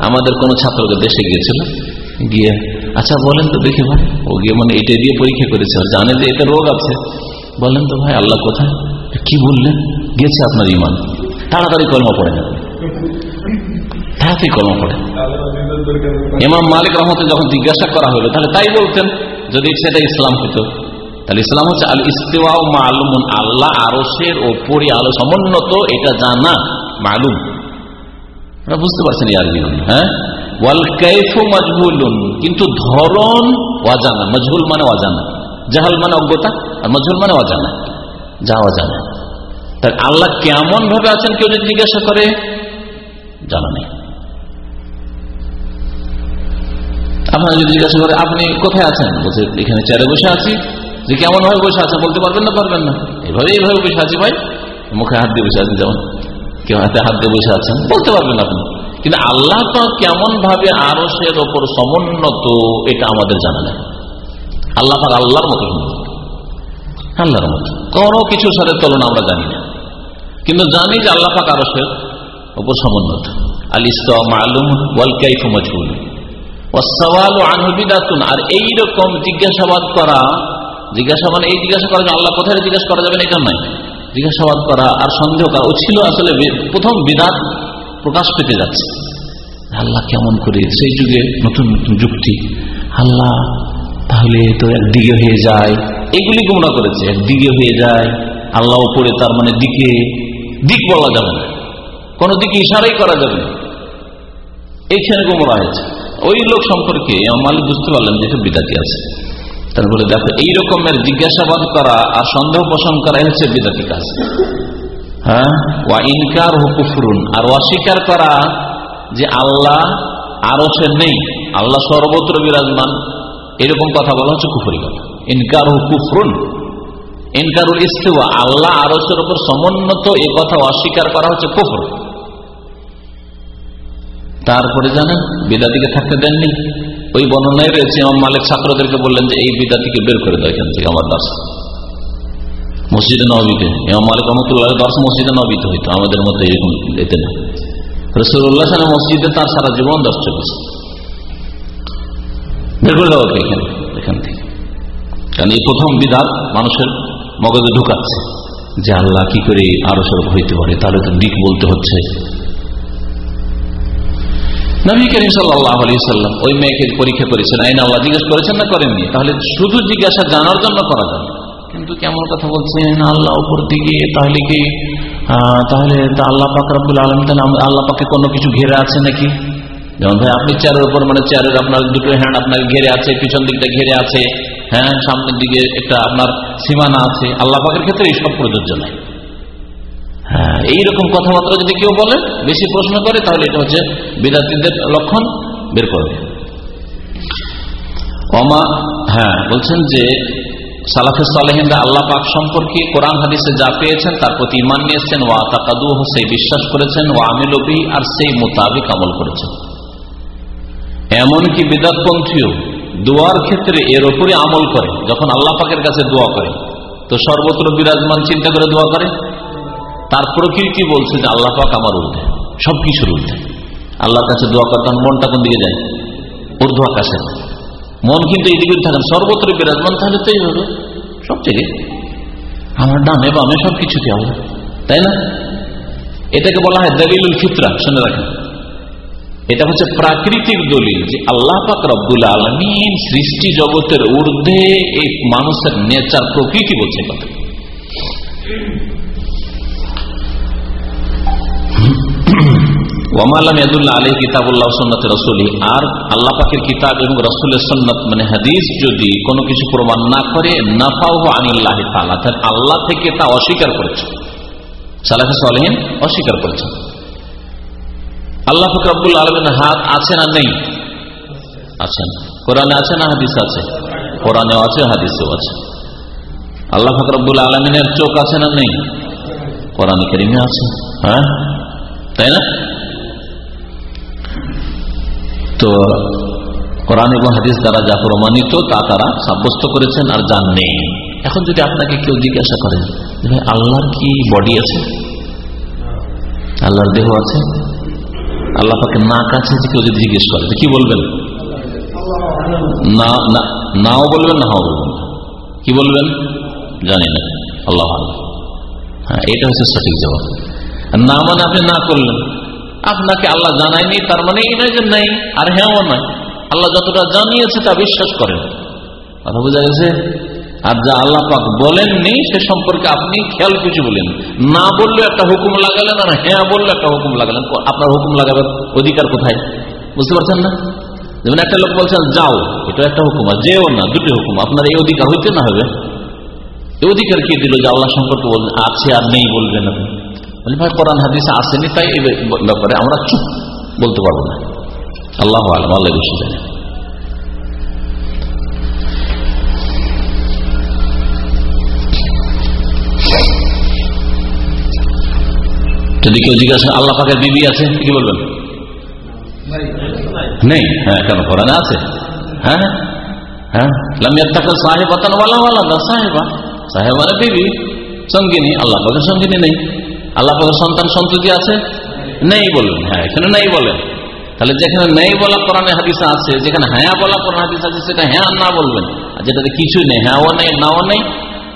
S1: আমাদের কোন ছাত্রকে দেশে গিয়েছিল? গিয়ে আচ্ছা বলেন তো দেখি ভাই। ও গিয়ে মানে এটা দিয়ে পরীক্ষা করেছে। জানে যে এটা রোগ আছে। বলেন তো ভাই, আল্লাহ কোথায়? কি বললেন? গেছে আপনার ইমান তাড়াতাড়ি কলমা পড়ে না তাড়াতাড়ি কলমা পড়ে ইমাম মালিক রহমতে যখন জিজ্ঞাসা করা হলো, তাহলে তাই বলতেন, যদি সেটা ইসলাম হতো। তাহলে ইসলাম হচ্ছে আল ইস্তেওয়া মালুম আল্লাহ আরসের ওপরে আলো সমুন্নত, এটা জানা মালুম। বুঝতে পারছেন হ্যাঁ? ওয়াল কাইফু মজহুলুন কিন্তু ধরন অজানা। মজহুল মানে অজানা। জাহাল মানে অজ্ঞতা, আর মজহুল মানে অজানা। যা অজানা। তাই আল্লাহ কেমন ভাবে আছেন কেউ যদি জিজ্ঞাসা করে? জানা নেই। আপনারা যদি জিজ্ঞাসা করে, আপনি কোথায় আছেন? বলছে, এখানে চেয়ারে বসে আছি। যে কেমন ভাবে বসে আছে, বলতে পারবেন না পারবেন না। এভাবে এইভাবে বসে আছি ভাই। মুখে হাত দিয়ে বসে আছেন যেমন। কেউ হাতে হাত দিয়ে বসে আছেন, বলতে পারবেন আপনি। কিন্তু আল্লাহ তো কেমন ভাবে আরসের ওপর সমুন্নত, এটা আমাদের জানা নেই। আল্লাহ আল্লাহর মতো আল্লাহর মতো। কোনো কিছুর সাথে তুলনা আমরা জানি না। কিন্তু জানি যে আল্লাহ পাক আরসের ওপর সমুন্নত আল ইসলাম মালুম ওয়াল কাইফ মজহুল আর এইরকম জিজ্ঞাসাবাদ করা, জিজ্ঞাসা মানে এই জিজ্ঞাসা করা আল্লাহ কোথায় জিজ্ঞাসা করা যাবে এটা নয়। জিজ্ঞাসাবাদ করা আর সন্দেহ করা, ও ছিল আসলে প্রথম বিধান প্রকাশ পেতে যাচ্ছে। আল্লাহ কেমন করে সেই যুগে নতুন নতুন যুক্তি, আল্লাহ তাহলে তো একদিকে হয়ে যায়, এগুলি গুমরা করেছে, একদিকে হয়ে যায়, আল্লাহ উপরে তার মানে দিকে দিক বলা যাবে না। কোনো দিকে ইশারাই করা যাবে না। এইখানে গুমরা হয়েছে। ওই লোক সম্পর্কে মালিক বুঝতে পারলেন যে এটা বিদাতি আছে। তারপরে দেখো, এই রকমের জিজ্ঞাসাবাদ করা আর সন্দেহ পোষণ করা হচ্ছে বিদাতি কাজ। হ্যাঁ? ইনকার হুকুফরুন আর অস্বীকার করা যে আল্লাহ আরও সে নেই। আল্লাহ সর্বত্র বিরাজমান। এরকম কথা বলা হচ্ছে কুফরি কথা। ইনকার হুকুফরুন ইনকারুল ইস্তেওয়া, আল্লাহ আরসের উপর সমুন্নত এ কথা অস্বীকার করা হচ্ছে কুফর। তারপরে জানেন, বিদাতিকে থাকতে দেননি। ওই বর্ণনায় রয়েছে, ইমাম মালিক ছাত্রদেরকে বললেন যে, এই বিদাতিকে বের করে দেয় এখান থেকে আমার দাস। মসজিদে নবীতে, ইমাম মালিক রহমতুল্লাহ দর্শ মসজিদে নবীতে হইতো, আমাদের মধ্যে এরকম এতে না। রসুল্লাহ মসজিদে তার সারা জীবন দর্শ চলেছে। বের করে দেওয়া এখানে এখান থেকে। কারণ এই প্রথম বিধান মানুষের মগজে ঢুকাচ্ছে। যে আল্লাহ কি করে আরও সব হইতে পারে, তাহলে তো দিক বলতে হচ্ছে। ওই মেয়েকে পরীক্ষা করেছেন, আইন আল্লাহ জিজ্ঞেস করেছেন না করেননি? তাহলে শুধু জিজ্ঞাসা জানার জন্য করা যায় কিন্তু কেমন কথা বলছেন, আল্লাহ উপর দিকে, তাহলে কি তাহলে আল্লাহ পাক রব্বুল আলম তাহলে আল্লাহ পাকে কোনো কিছু ঘেরে আছে নাকি? যেমন ভাই, আপনি চেয়ারের উপর মানে চেয়ারের আপনার দুটো হ্যান্ড আপনার ঘেরে আছে, পিছন দিকটা ঘেরে আছে। হ্যাঁ সামনের দিকে একটা আপনার সীমানা আছে। আল্লাহ পাকের ক্ষেত্রে এইসব প্রযোজ্য নাই। হ্যাঁ এইরকম কথাবার্তা যদি কেউ বলে, বেশি প্রশ্ন করে, তাহলে এটা হচ্ছে বিদ্যার্থীদের লক্ষণ বের করবে। অমা হ্যাঁ বলছেন যে সালাফে সালেহিনরা আল্লাহ পাক সম্পর্কে কোরআন হাদিসে যা পেয়েছেন, তার প্রতি ইমান নিয়েছেন, ওয়া তাকাদু সেই বিশ্বাস করেছেন ও আমিলবি আর সেই মোতাবেক আমল করেছেন। এমনকি বিদাতপন্থীও দোয়ার ক্ষেত্রে এর ওপরে আমল করে, যখন আল্লাহ পাকের কাছে দোয়া করে। তো সর্বত্র বিরাজমান, চিন্তা করে দোয়া করে। তার প্রকৃতি বলছে যে আল্লাহ পাক আমার ঊর্ধ্বে সবকিছুর ঊর্ধ্বে আল্লাহর কাছে দোয়া করতাম মনটা কোন দিকে যায়? ঊর্ধ্ব আকাশে। মন কিন্তু এইদিকে থাকেন সর্বত্র বিরাজমান, তাহলে তো এইভাবে সব জায়গায় আমার ডানে বামে সবকিছুতে আল্লাহ তাই না? এটাকে বলা হয় দলিলুল ফিতরা, শুনে রাখেন। এটা হচ্ছে প্রাকৃতিক দলিল যে আল্লাহ পাক রব্দুল আলমিন সৃষ্টি জগতের ঊর্ধ্বে এই মানুষের নেচার প্রকৃতি বলছে কথা। আর কিতাব মানে যদি কোনো কিছু প্রমাণ না করে তাহলে আল্লাহ থেকে অস্বীকার করেছে। অস্বীকার করেছে আল্লাহ ফকরাবুল আলমের হাত আছে না নেই? আছেন কোরআনে আছে না হাদিস আছে? কোরআনেও আছে, হাদিসেও আছে। আল্লাহ ফকরবুল আলমিনের চোখ আছে না নেই? কোরআন করিমে আছে। হ্যাঁ? তাই না? তো কোরআন এবং হাদিস দ্বারা যা প্রমাণিত, তা তারা সাব্যস্ত করেছেন আর যান নেই। এখন যদি আপনাকে কেউ জিজ্ঞাসা করেন আল্লাহর কি বডি আছে? আল্লাহর দেহ আছে? আল্লাহ পাকে নাক আছে যে কেউ যদি জিজ্ঞেস করে কি বলবেন? না নাও বলবেন নাও বলবেন? কি বলবেন? জানি না। আল্লাহ হ্যাঁ এটা হচ্ছে সঠিক জবাব। না মানে আপনি না করলেন। আপনাকে আল্লাহ জানায়নি, তার মানে এই নয় যে নেই, আর হ্যাঁও নয়। আল্লাহ যতটা জানিয়েছে তা বিশ্বাস করেন। কথা বোঝা গেছে? আর যা আল্লাহ পাক বলেননি সে সম্পর্কে আপনি খেয়াল কিছু বলেন। না বললে একটা হুকুম লাগালেন আর হ্যাঁ বললে একটা হুকুম লাগালেন। আপনার হুকুম লাগাবার অধিকার কোথায়? বুঝতে পারছেন না? যেমন একটা লোক বলছেন, যাও, এটা একটা হুকুম, আর যেও না, দুটি হুকুম, আপনার এই অধিকার হইতে না হবে। এই অধিকার কি দিল যে আল্লাহ সম্পর্কে বলবেন আছে আর নেই বলবেন আপনি? ভাই, কোরআন, হাদিসে আসেনি, তাই এই ব্যাপারে আমরা চুপ বলতে পারব না। আল্লাহ আলম, আল্লাহ জানে যদি কেউ জিজ্ঞাসা আল্লাহ পাকের বিবি আছে? কি বলবেন? নেই। হ্যাঁ কেন? কোরআনে আছে। হ্যাঁ হ্যাঁ। সাহেবাতান সাহেবা। সাহেব মানে বিবি, সঙ্গিনী। আল্লাহ পাকের সঙ্গিনী নেই। আল্লাহ পাকের সন্তান সন্ততি আছে? নেই বললেন। হ্যাঁ এখানে নেই বলেন। তাহলে যেখানে নেই বলা কোরআনে হাদিসে আছে, যেখানে হ্যাঁ বলা কোরআন হাদিস আছে, সেটা হ্যাঁ না বলবেন। আর যেটাতে কিছুই নেই, হ্যাঁও নেই, নাও নেই,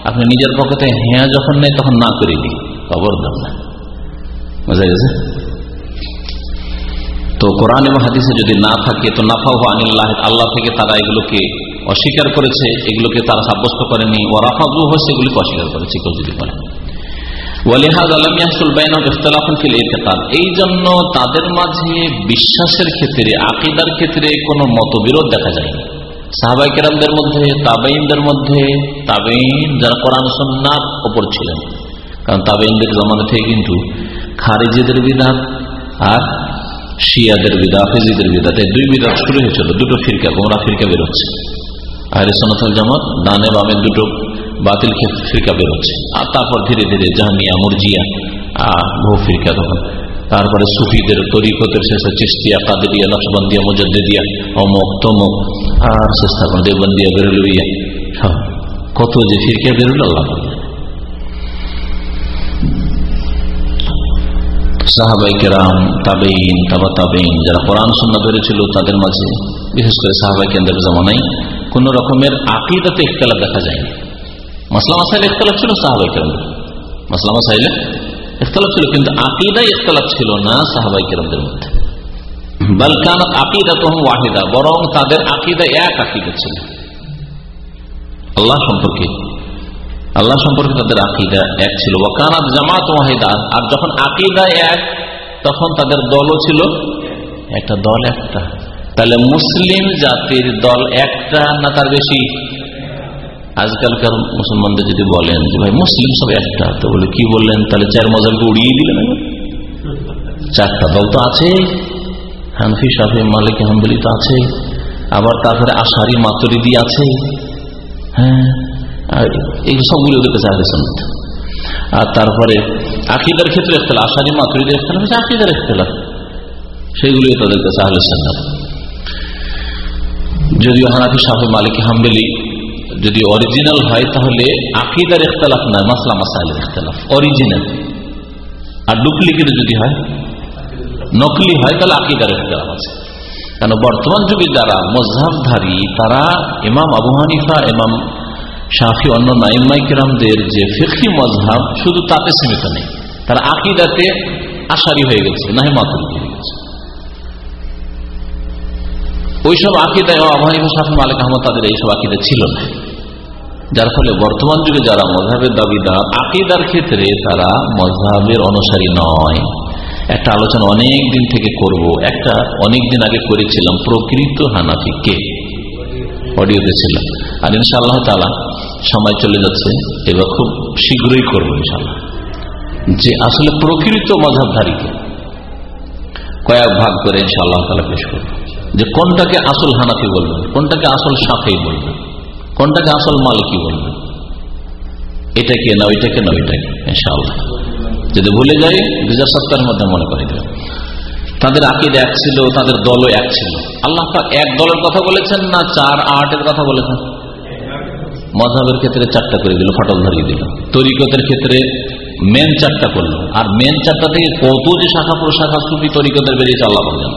S1: আপনি নিজের পক্ষে হ্যাঁ যখন নেই, তখন না করে দিই খবর দাম না। বোঝা গেছে? তো কোরআন এবং হাদিসে যদি না থাকে, তো নাফা আনিল্লাহ, আল্লাহ থেকে তারা এগুলোকে অস্বীকার করেছে, এগুলোকে তারা সাব্যস্ত করেনি। ও রাফাজু হয়েছে এগুলিকে অস্বীকার করেছে, কেউ যদি করে এই জন্য তাদের মাঝে বিশ্বাসের ক্ষেত্রে, আকিদার ক্ষেত্রে কোনো মতবিরোধ দেখা যায়নি। সাহাবাই কেরামদের মধ্যে তাবাইনদের মধ্যে তাবেইন যারা কোরআন সন্ন্যার ওপর ছিলেন। কারণ তাবেইনদের জমানা থেকে কিন্তু খারিজিদের বিধান আর শিয়াদের বিদা ফেজিদের বিদাত, এই দুই বিদাত শুরু হয়েছিল। দুটো ফিরকা, গোমরা ফিরকা বেরোচ্ছে। আর সনাতন জামাত ডানে বামে দুটো বাতিল ফিরকা বেরোচ্ছে। আর তারপর ধীরে ধীরে জাহানিয়া, মুরজিয়া আর বহু ফিরকা তখন তারপরে সুফিদের তরিকতের শেষে চিস্তিয়া কাদেরিয়া নকশবন্দিয়া মুজদ্দিয়া অমক, তমক আর শেষ তখন দেবন্দিয়া বেরোলিয়া সব কত যে ফিরকা বেরোল, আল্লাহ সাহাবাই কেরাম তাবেইন তাবা তাবেইন যারা ধরেছিল, তাদের মাঝে, বিশেষ করে সাহাবাই কেন্দ্রের রকমের দেখা যায়নি। মাসলা মাসাইল ইখতলাফ ছিল সাহাবাই কেরাম মাসলা মাসাইলে ইখতলাফ ছিল, কিন্তু ছিল না সাহাবাই বরং তাদের আকিদা এক আকিদা ছিল। আল্লাহ সম্পর্কে আল্লাহ সম্পর্কে তাদের আকিদা এক ছিল। ওয়াকানাত জামাত ওয়াহিদা। আর যখন আকিদা এক, তখন তাদের দলও ছিল একটা দল একটা। তাহলে মুসলিম জাতির দল একটা না তার বেশি? আজকালকার মুসলমানদের যদি বলেন যে, ভাই, মুসলিম সব একটা। তো বলে, কি বললেন? তাহলে চার মজালকে উড়িয়ে দিলেন। চারটা দল তো আছে হানফি সাফি মালিক, হাম্বলি তো আছে আবার তারপরে আশারি, মাতরিদি আছে হ্যাঁ। এই সবগুলি ওদের কাছে আহলে সন্ন্যত আর তারপরে আকিদার ক্ষেত্রে ইখতলাফ, আশারি মাতুরিদের ইখতলাফ হচ্ছে আকিদার ইখতলাফ সেগুলি তাদের কাছে আহলে সন্ন্যত যদিও হানাফি সাহেব মালিক হাম্বেলি যদি অরিজিনাল হয়, তাহলে আকিদার ইখতলাফ নয়, মাসলা মাসাইলের ইখতলাফ অরিজিনাল আর ডুপ্লিকেট যদি হয়, নকলি হয়, তাহলে আকিদার ইখতলাফ আছে। কেন, বর্তমান যুগে যারা মজাবধারী তারা ইমাম আবু হানিফা, ইমাম সাফি অন্য নাইমাইকেরামদের যে ফিকি মজহাব শুধু তাতে সীমিত নেই। তারা আকিদাতে আশারি হয়ে গেছে না মাতুরি হয়ে গেছে। ওইসব আকিদায় আবহানিফা সাফি মালিক আহমদ তাদের এইসব আকিদা ছিল না। যার ফলে বর্তমান যুগে যারা মজাবের দাবিদার, আকিদার ক্ষেত্রে তারা মজাবের অনুসারী নয়। একটা আলোচনা অনেক দিন থেকে করব, একটা অনেক দিন আগে করেছিলাম, প্রকৃত হানাফি কে অডিওতে ছিল আর ইনশাআল্লাহ তালা সময় চলে যাচ্ছে, এবার খুব শীঘ্রই করব ইনশাল্লাহ যে আসলে প্রকৃত মজাবধারীকে কয়েক ভাগ করে ইনশাআল্লাহ তালা পেশ করব। যে কোনটাকে আসল হানাফি বলবেন, কোনটাকে আসল সাফেই বলবেন, কোনটাকে আসল মালিকই বলবেন, এটাকে না, ওইটাকে না, ওইটাকে, ইনশাআল্লাহ। যদি ভুলে যাই দু হাজার মধ্যে মনে করে দেবেন। তাদের আকিদ এক ছিল, তাদের দলও এক ছিল। আল্লাহ এক দলের কথা বলেছেন না চার আটের কথা বলেছেন? মজাবের ক্ষেত্রে চারটা করে দিল, ফাটল ধরিয়ে দিল। তরিকতের ক্ষেত্রে মেন চারটা করল। আর মেন চারটা থেকে কত যে শাখা প্রশাখা সুফি তরিকতের বেরিয়েছে, আল্লাহ বলছেন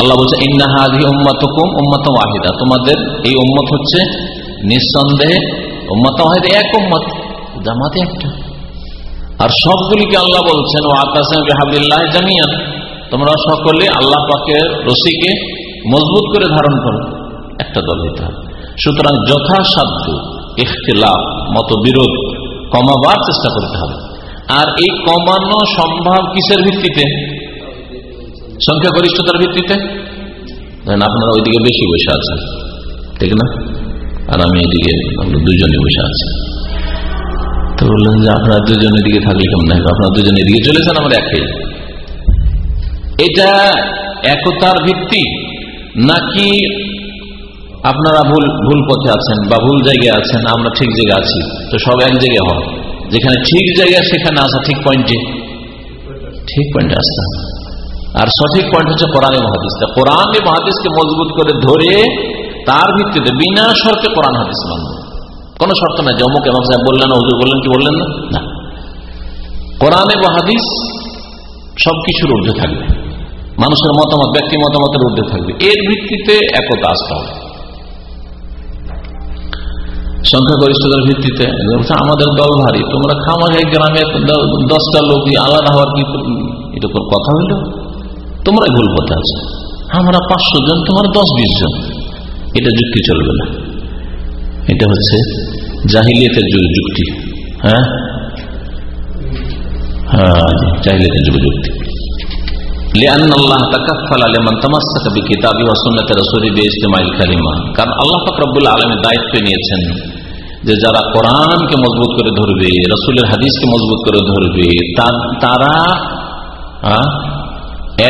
S1: আল্লাহ বলছে ইন্নাহাদি উম্মাতকুম উম্মাত ওয়াহিদা। তোমাদের এই উম্মত হচ্ছে নিঃসন্দেহে উম্মাত ওয়াহিদা, এক উম্মত, জামাতে একটা। আর সবগুলিকে আল্লাহ বলছেন ও আকাশাবিল্লাহ জানিয়ান তোমরা সকলে আল্লাহ পাকের রশিকে মজবুত করে ধারণ করো। একটা দল হইতে হবে। সুতরাং যথাসাধ্য ইখতলাফ, মতবিরোধ কমাবার চেষ্টা করতে হবে। আর এই কমানো সম্ভব কিসের ভিত্তিতে? সংখ্যাগরিষ্ঠতার ভিত্তিতে? আপনারা ওইদিকে বেশি বসে আছেন, ঠিক না? আর আমি এদিকে দুজনে বসে আছি। তো বললেন যে আপনার দুজনের দিকে থাকলে কেমন হবে আপনার দুজনের দিকে চলেছেন আমার একে। এটা একতার ভিত্তি, নাকি আপনারা ভুল ভুল পথে আছেন বা ভুল জায়গায় আছেন, আমরা ঠিক জায়গায় আছি। তো সব এক জায়গায় হন যেখানে ঠিক জায়গায় সেখানে আসা ঠিক পয়েন্টে ঠিক পয়েন্টে আসতে আর সঠিক পয়েন্ট হচ্ছে কোরআনে মহাদিস কোরআনে মহাদিসকে মজবুত করে ধরে তার ভিত্তিতে বিনা শর্তে কোরআন হাদিস মানব। কোন শর্ত নাই যে অমুক এমাম সাহেব বললেন, হুজুর বললেন, কি বললেন না? না। কোরআনে মহাদিস সবকিছুর ঊর্ধ্বে থাকবে। মানুষের মতামত, ব্যক্তি মতামতের ঊর্ধ্বে থাকবে। এর ভিত্তিতে একতা আসতে হবে। সংখ্যাগরিষ্ঠতার ভিত্তিতে। আমাদের দল ভারী। তোমরা খামারে গ্রামে দশটা লোক আলাদা হওয়ার কি এটা কথা হইল? তোমরাই ভুল পথে আছো। আমরা পাঁচশো জন, তোমার দশ, বিশ জন। এটা যুক্তি চলবে না। এটা হচ্ছে জাহিলিয়তের যুক্তি। হ্যাঁ? হ্যাঁ জাহিলিয়তের যুগ যুক্তি। কারণ আল্লাহ আলমের দায়িত্ব নিয়েছেন যে যারা কোরআনকে মজবুত করে ধরবে, রসুলের হাদিসকে মজবুত করে ধরবে তারা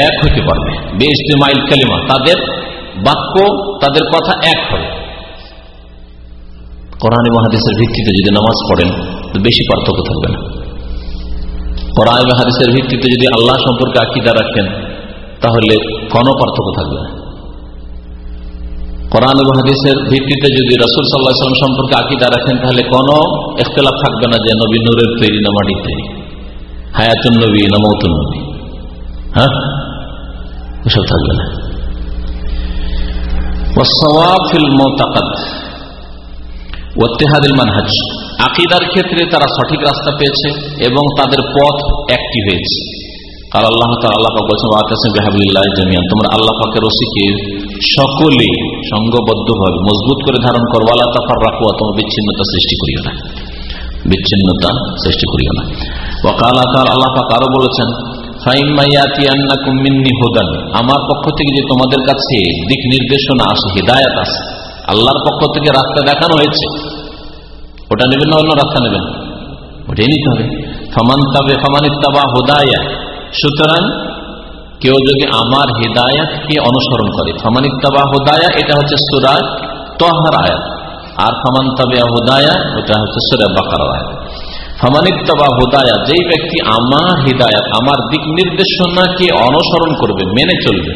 S1: এক হতে পারবে। বেশ, মাইল কালিমা। তাদের বাক্য, তাদের কথা এক হবে। কোরআন এবং হাদিসের ভিত্তিতে যদি নামাজ পড়েন, তো বেশি পার্থক্য থাকবে না। কোরআন এবং হাদিসের ভিত্তিতে যদি আল্লাহ সম্পর্কে আকিদা রাখেন, তাহলে কোনো পার্থক্য থাকবে না। কোরআন এবং হাদিসের ভিত্তিতে যদি রসুল সাল্লাহাম সম্পর্কে আকিদা রাখেন, তাহলে কোনো এখতলাফ থাকবে না যে নবী নূরের তৈরি না মাটির হায়াতুন নবী না নবী। হ্যাঁ? এসব থাকবে না। মানহাজ। আকিদার ক্ষেত্রে তারা সঠিক রাস্তা পেয়েছে এবং তাদের পথ একটি হয়েছে। আল্লাহ আল্লাহ জামিয়ান তোমরা আল্লাহ রসিকে সকলে সংঘবদ্ধ ভাবে মজবুত করে ধারণ করো। আল্লাহ তাফার রাখুয়া তোমার বিচ্ছিন্নতা সৃষ্টি করিও না। বিচ্ছিন্নতা সৃষ্টি করিও না। ওকাল আল্লাহ পাক আরও বলেছেন আমার পক্ষ থেকে যে তোমাদের কাছে দিক নির্দেশনা আসে হৃদায়ত আসে আল্লাহর পক্ষ থেকে রাস্তা দেখানো হয়েছে, ওটা নেবেন না অন্য রাস্তা নেবেন? ওটাই নিতে হবে। ফমান তবে, ফমানিত্তাবা হুদায়া। সুতরাং কেউ যদি আমার হৃদায়তকে অনুসরণ করে ফমানিত্তাবা হুদায়া, এটা হচ্ছে সুরাজ তহার আয়াত। আর ফমান তবে হুদায়া, এটা হচ্ছে সুরা বাকার আয়াত। ফমানিত্তাবা হুদায়া, যেই ব্যক্তি আমার হৃদায়ত, আমার দিক নির্দেশনাকে অনুসরণ করবে, মেনে চলবে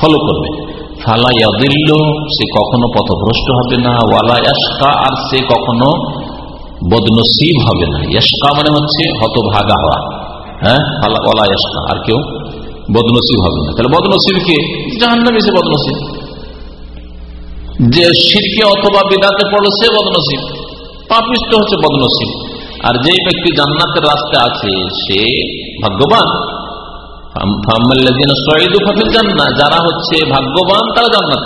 S1: ফলো করবে, ফালা ইয়াদিল্ল, সে কখনো পথভ্রষ্ট হবে না, ওয়ালা ইয়াসকা আর সে কখনো বদনসিব হবে না। ইয়াসকা মানে হচ্ছে হতভাগা হওয়া হ্যাঁ? ওয়ালা ইয়াসকা আর কেউ বদনসিব হবে না। তাহলে বদনসিব কে? জাহান্নামে সে বদনসিব। যে শিরকে অথবা বিদাতে পড়ল সে বদনসিব। পাপিষ্ট হচ্ছে বদনসিব। আর যেই ব্যক্তি জান্নাতের রাস্তা আছে, সে ভাগ্যবান। যারা হচ্ছে ভাগ্যবান, তারা জান্নাত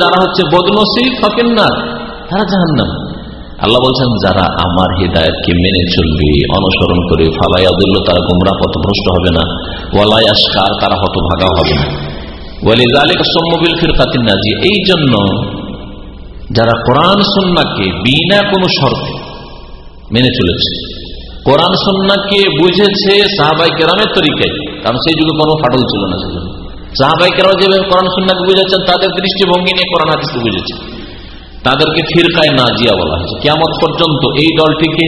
S1: যারা হচ্ছে বদনসি ফকিন্নার তারা জাহান্নাম। আল্লাহ বলছেন, যারা আমার হৃদায়তকে মেনে চলবে, অনুসরণ করে ফালাই আদুল্ল তারা গুমরা পথভ্রষ্ট হবে না। ওয়ালাই আসকার তারা হতভাগা হবে না। ওয়ালি জালিকা সম্মবিল ফিরকাতিন নাজি। এই জন্য যারা কোরআন সন্নাকে বিনা কোনো শর্তে মেনে চলেছে, কোরআন সন্নাকে বুঝেছে সাহাবাই কেরামের তরিকায়, কারণ সেই যুগে কোনো ফাটল ছিল না সেজন্য। সাহাবাইকেরাও যেভাবে কোরআন সুন্নাকে বুঝেছেন তাদের দৃষ্টিভঙ্গি নিয়ে কোরআন হাদিসকে বুঝেছে। তাদেরকে ফিরকায় নাজিয়া বলা হয়েছে। কেমন পর্যন্ত এই দলটিকে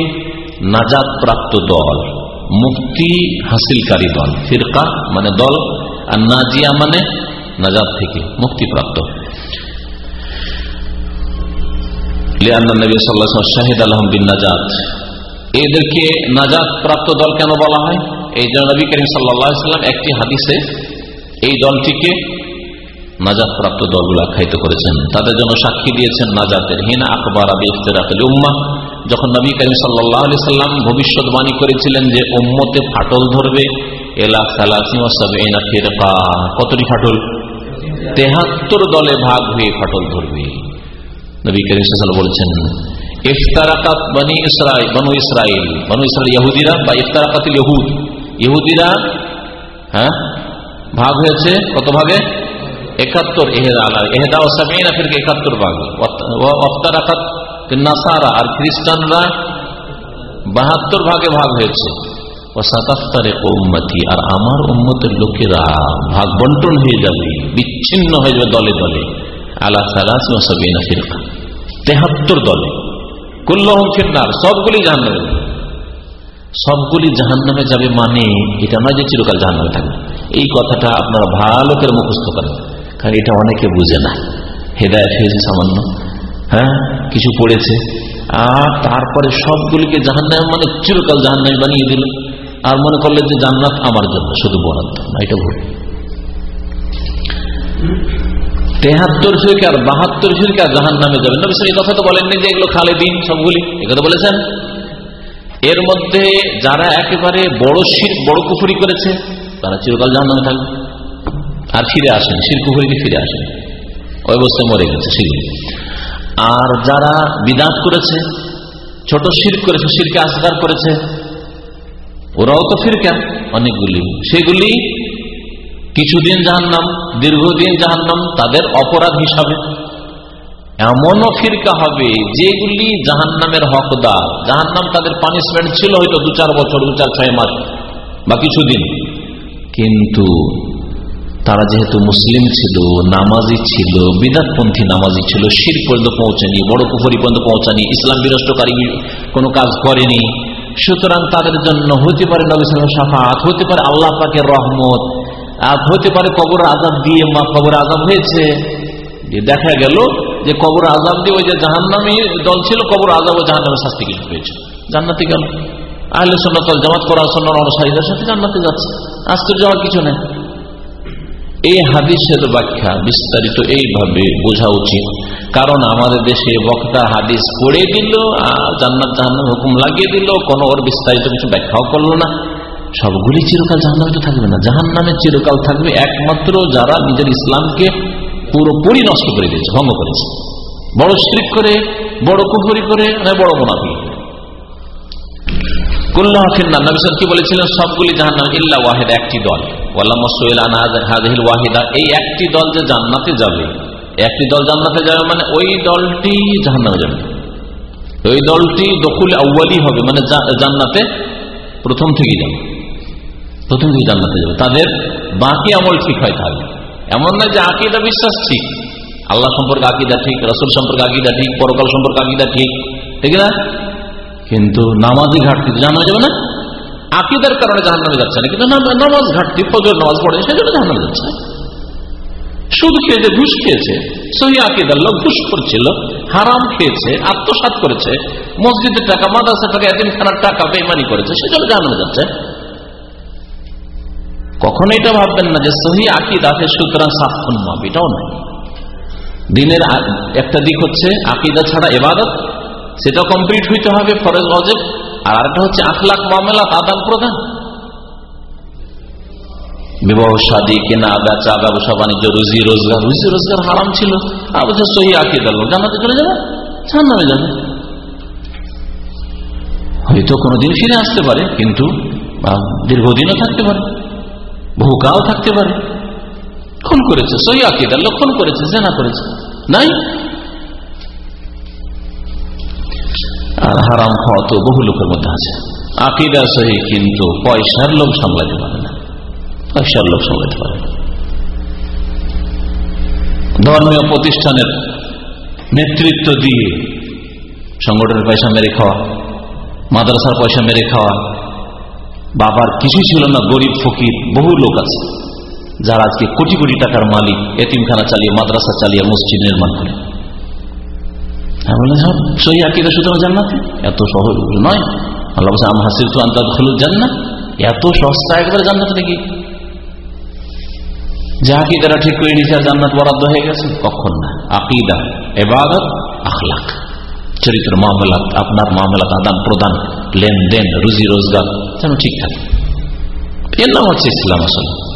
S1: নাজাদ প্রাপ্ত দল, মুক্তি হাসিলকারী দল, ফিরকা মানে দল, আর নাজিয়া মানে নাজাদ থেকে মুক্তিপ্রাপ্ত। নাজাদ। এদেরকে নাজাদ প্রাপ্ত দল কেন বলা হয়? এই সাল্লাম একটি হাদিসে এই দলটিকে নাজাদ প্রাপ্ত দলগুলো আখ্যায়িত করেছেন। তাদের জন্য সাক্ষী দিয়েছেন নাজাতের হিনা আকবর আবি ইফতেরাতুল উম্মা। যখন নবী করিম সাল্লাহ সাল্লাম ভবিষ্যৎবাণী করেছিলেন যে উম্মতে ফাটল ধরবে, এলা সালাসিমা ফিরকা। কতটি ফাটল? তেহাত্তর দলে ভাগ হয়ে ফাটল ধরবে। নবী করিম বলেছেন, ইফতারাকাত বনি ইসরাইল বনু ইসরাইল বনু ইসরাইল ইহুদিরা বা ইফতারাকাত ইহুদ, ইহুদিরা হ্যাঁ ভাগ হয়েছে কত ভাগে? একাত্তর এহেদা ও সামিনা ফিরকে একাত্তর ভাগে। অফতারাকাত নাসারা। আর খ্রিস্টানরা বাহাত্তর ভাগে ভাগ হয়েছে। ও সাতাত্তরে উম্মতি। আর আমার উম্মতের লোকেরা ভাগ বন্টন হয়ে যাবে, বিচ্ছিন্ন হয়ে যাবে দলে দলে। আলা সালাস ও সাবিনা ফিরকা। তেহাত্তর দলে। কুল্লহম ফিরনার। সবগুলি জাহান নামে সবগুলি জাহান নামে যাবে মানে এটা নয় যে চিরকাল জাহান নামে থাকবে। এই কথাটা আপনারা ভালো করে মুখস্থ করেন। কারণ এটা অনেকে বুঝে না। হেদায়ত হয়েছে সামান্য। হ্যাঁ? কিছু পড়েছে। আর তারপরে সবগুলিকে জাহান নামে মানে চিরকাল জাহান নামে বানিয়ে দিল। আর মনে করলে যে জান্নাত আমার জন্য, শুধু বরাদ্দ। না, এটা ভুল। তেহাত্তর ফিরকে আর বাহাত্তর ফিরকে আর জাহান নামে যাবেন। নবী এই কথা তো বলেননি যে এগুলো খালে দিন, সবগুলি। কথা বলেছেন? এর মধ্যে যারা একেবারে বড় শির, বড় কুফুরি করেছে, তারা চিরকাল জাহান নামে থাকবে। আর ফিরে আসেন শির কুফুরিকে ফিরে আসেন। ওই অবস্থায় মরে গেছে সেগুলি আর যারা বিদাত করেছে, ছোট শির করেছে, শিরকে আসগার করেছে, ওরাও তো ফিরকা, অনেকগুলি। সেগুলি কিছুদিন জাহান্নাম, দীর্ঘদিন জাহান্নাম, তাদের অপরাধ হিসাবে। এমনও ফিরকা হবে, যেগুলি জাহান্নামের হকদার। জাহান্নাম তাদের পানিশমেন্ট ছিল হয়তো দু চার বছর, দু চার ছয় মাস, বা কিছুদিন। কিন্তু তারা যেহেতু মুসলিম ছিল, নামাজি ছিল, বিদাতপন্থী নামাজি ছিল, শির পর্যন্ত পৌঁছানি বড় পুকুরি পর্যন্ত পৌঁছানি ইসলাম বিনষ্টকারী কোনো কাজ করেনি। সুতরাং তাদের জন্য হতে পারে নবী সাফাত হতে পারে আল্লাহ পাকের রহমত, আর হতে পারে কবর আজাব দিয়ে মা কবর আজাব হয়েছে। দেখা গেল যে কবর আজাব দিয়ে ওই যে জাহান্নামি দল ছিল, কবর আজাব ও জাহান্নামের শাস্তি কিছু পেয়েছে জান্নাতে গেল। আহলে সন্ন্যতল জামাত করা সন্ন্যার অনুসারীদের সাথে জান্নাতে যাচ্ছে। আশ্চর্য যাওয়ার কিছু নেই। এই হাদিসের ব্যাখ্যা বিস্তারিত এইভাবে বোঝা উচিত। কারণ আমাদের দেশে বক্তা হাদিস পড়ে দিল জান্নাত জাহান্নাম হুকুম লাগিয়ে দিল, কোন ওর বিস্তারিত কিছু ব্যাখ্যাও করল না। সবগুলি চিরকাল জাহান্নামে থাকবে না। জাহান নামে চিরকাল থাকবে একমাত্র যারা নিজের ইসলামকে পুরোপুরি নষ্ট করে দিয়েছে, ভঙ্গ করেছে। বড় স্ট্রিক করে, বড় কুকুরি করে বড় মোনাফি কি বলেছিলেন? সবগুলি জাহান্নাম ইল্লা ওয়াহেদ, একটি দল। ওয়াহিদা, এই একটি দল যে জান্নাতে যাবে। একটি দল জান্নাতে যাবে মানে ওই দলটি জাহান্নামে যাবে। ওই দলটি দখুল আউ্বালি হবে মানে জান্নাতে প্রথম থেকেই যাবে। প্রথম থেকে জান্নাতে যাবে। তাদের বাকি আমল ঠিক হয় থাকবে এমন নয় যে আকিদা বিশ্বাস ঠিক। আল্লাহ সম্পর্কে আকিদা ঠিক, রসুল সম্পর্কে আকিদা ঠিক, পরকাল সম্পর্কে আকিদা ঠিক। ঠিক না? কিন্তু নামাজি ঘাটতি জানা যাবে না। আকিদার কারণে জাহান নামে যাচ্ছে না। কিন্তু নামাজ ঘাটতি ফজর নামাজ পড়ে, সেজন্য জাহান নামে যাচ্ছে সুদ খেয়েছে, ঘুষ খেয়েছে, সহি আকিদার লোক ঘুষ করছিল, হারাম খেয়েছে আত্মসাত করেছে মসজিদের টাকা মাদাসের টাকা খানার টাকা বেমানি করেছে, সেজন্য জানানো যাচ্ছে। কখনো এটা ভাববেন না যে সহি আকিদাতে সুতরাং সাক্ষণ মাপ এটাও নাই। দিনের একটা দিক হচ্ছে, আকিদা ছাড়া এবাদত সেটা কমপ্লিট হইতে হবে ফরজ অজেব আর একটা হচ্ছে আখলাখ মামলা, আদান প্রদান। বিবাহ সাদী কেনা, বেচা, ব্যবসা, বাণিজ্য, রুজি, রোজগার। রুজি, রোজগার হারাম ছিল। আর বলছে সহি লোক জানাতে চলে যাবে? জানাবে যাবে। হয়তো কোনোদিন ফিরে আসতে পারে, কিন্তু দীর্ঘদিনও থাকতে পারে। ভোকাও থাকতে পারে। খুন করেছে, সহি আকিদার লোক খুন করেছে, জেনা করেছে। নাই? আর হারাম খাওয়া তো বহু লোকের মধ্যে আছে। আকিদা সহি, কিন্তু পয়সার লোক সামলাতে পারে না। পয়সার লোক সামলাতে পারে ধর্মীয় প্রতিষ্ঠানের নেতৃত্ব দিয়ে সংগঠনের পয়সা মেরে খাওয়া, মাদ্রাসার পয়সা মেরে খাওয়া, বাবার কিছু ছিল না, গরিব, ফকির, বহু লোক আছে, যারা আজকে কোটি কোটি টাকার মালিক, এতিমখানা চালিয়ে, মাদ্রাসা চালিয়ে, মসজিদ নির্মাণ করে। আকিদা, সুতরাং জান্নাতে। এত সহজ নয়। হাসির তো জান্নাত? এত সস্তা জান্নাত নাকি ঠিক করে জান্নাত বরাদ্দ হয়ে গেছে না। আকিদা চরিত্র, মামলাত, আপনার মামলাত, আদান প্রদান, লেনদেন, রুজি, রোজগার, যেন ঠিক থাকে। এর নাম হচ্ছে ইসলাম আসলে।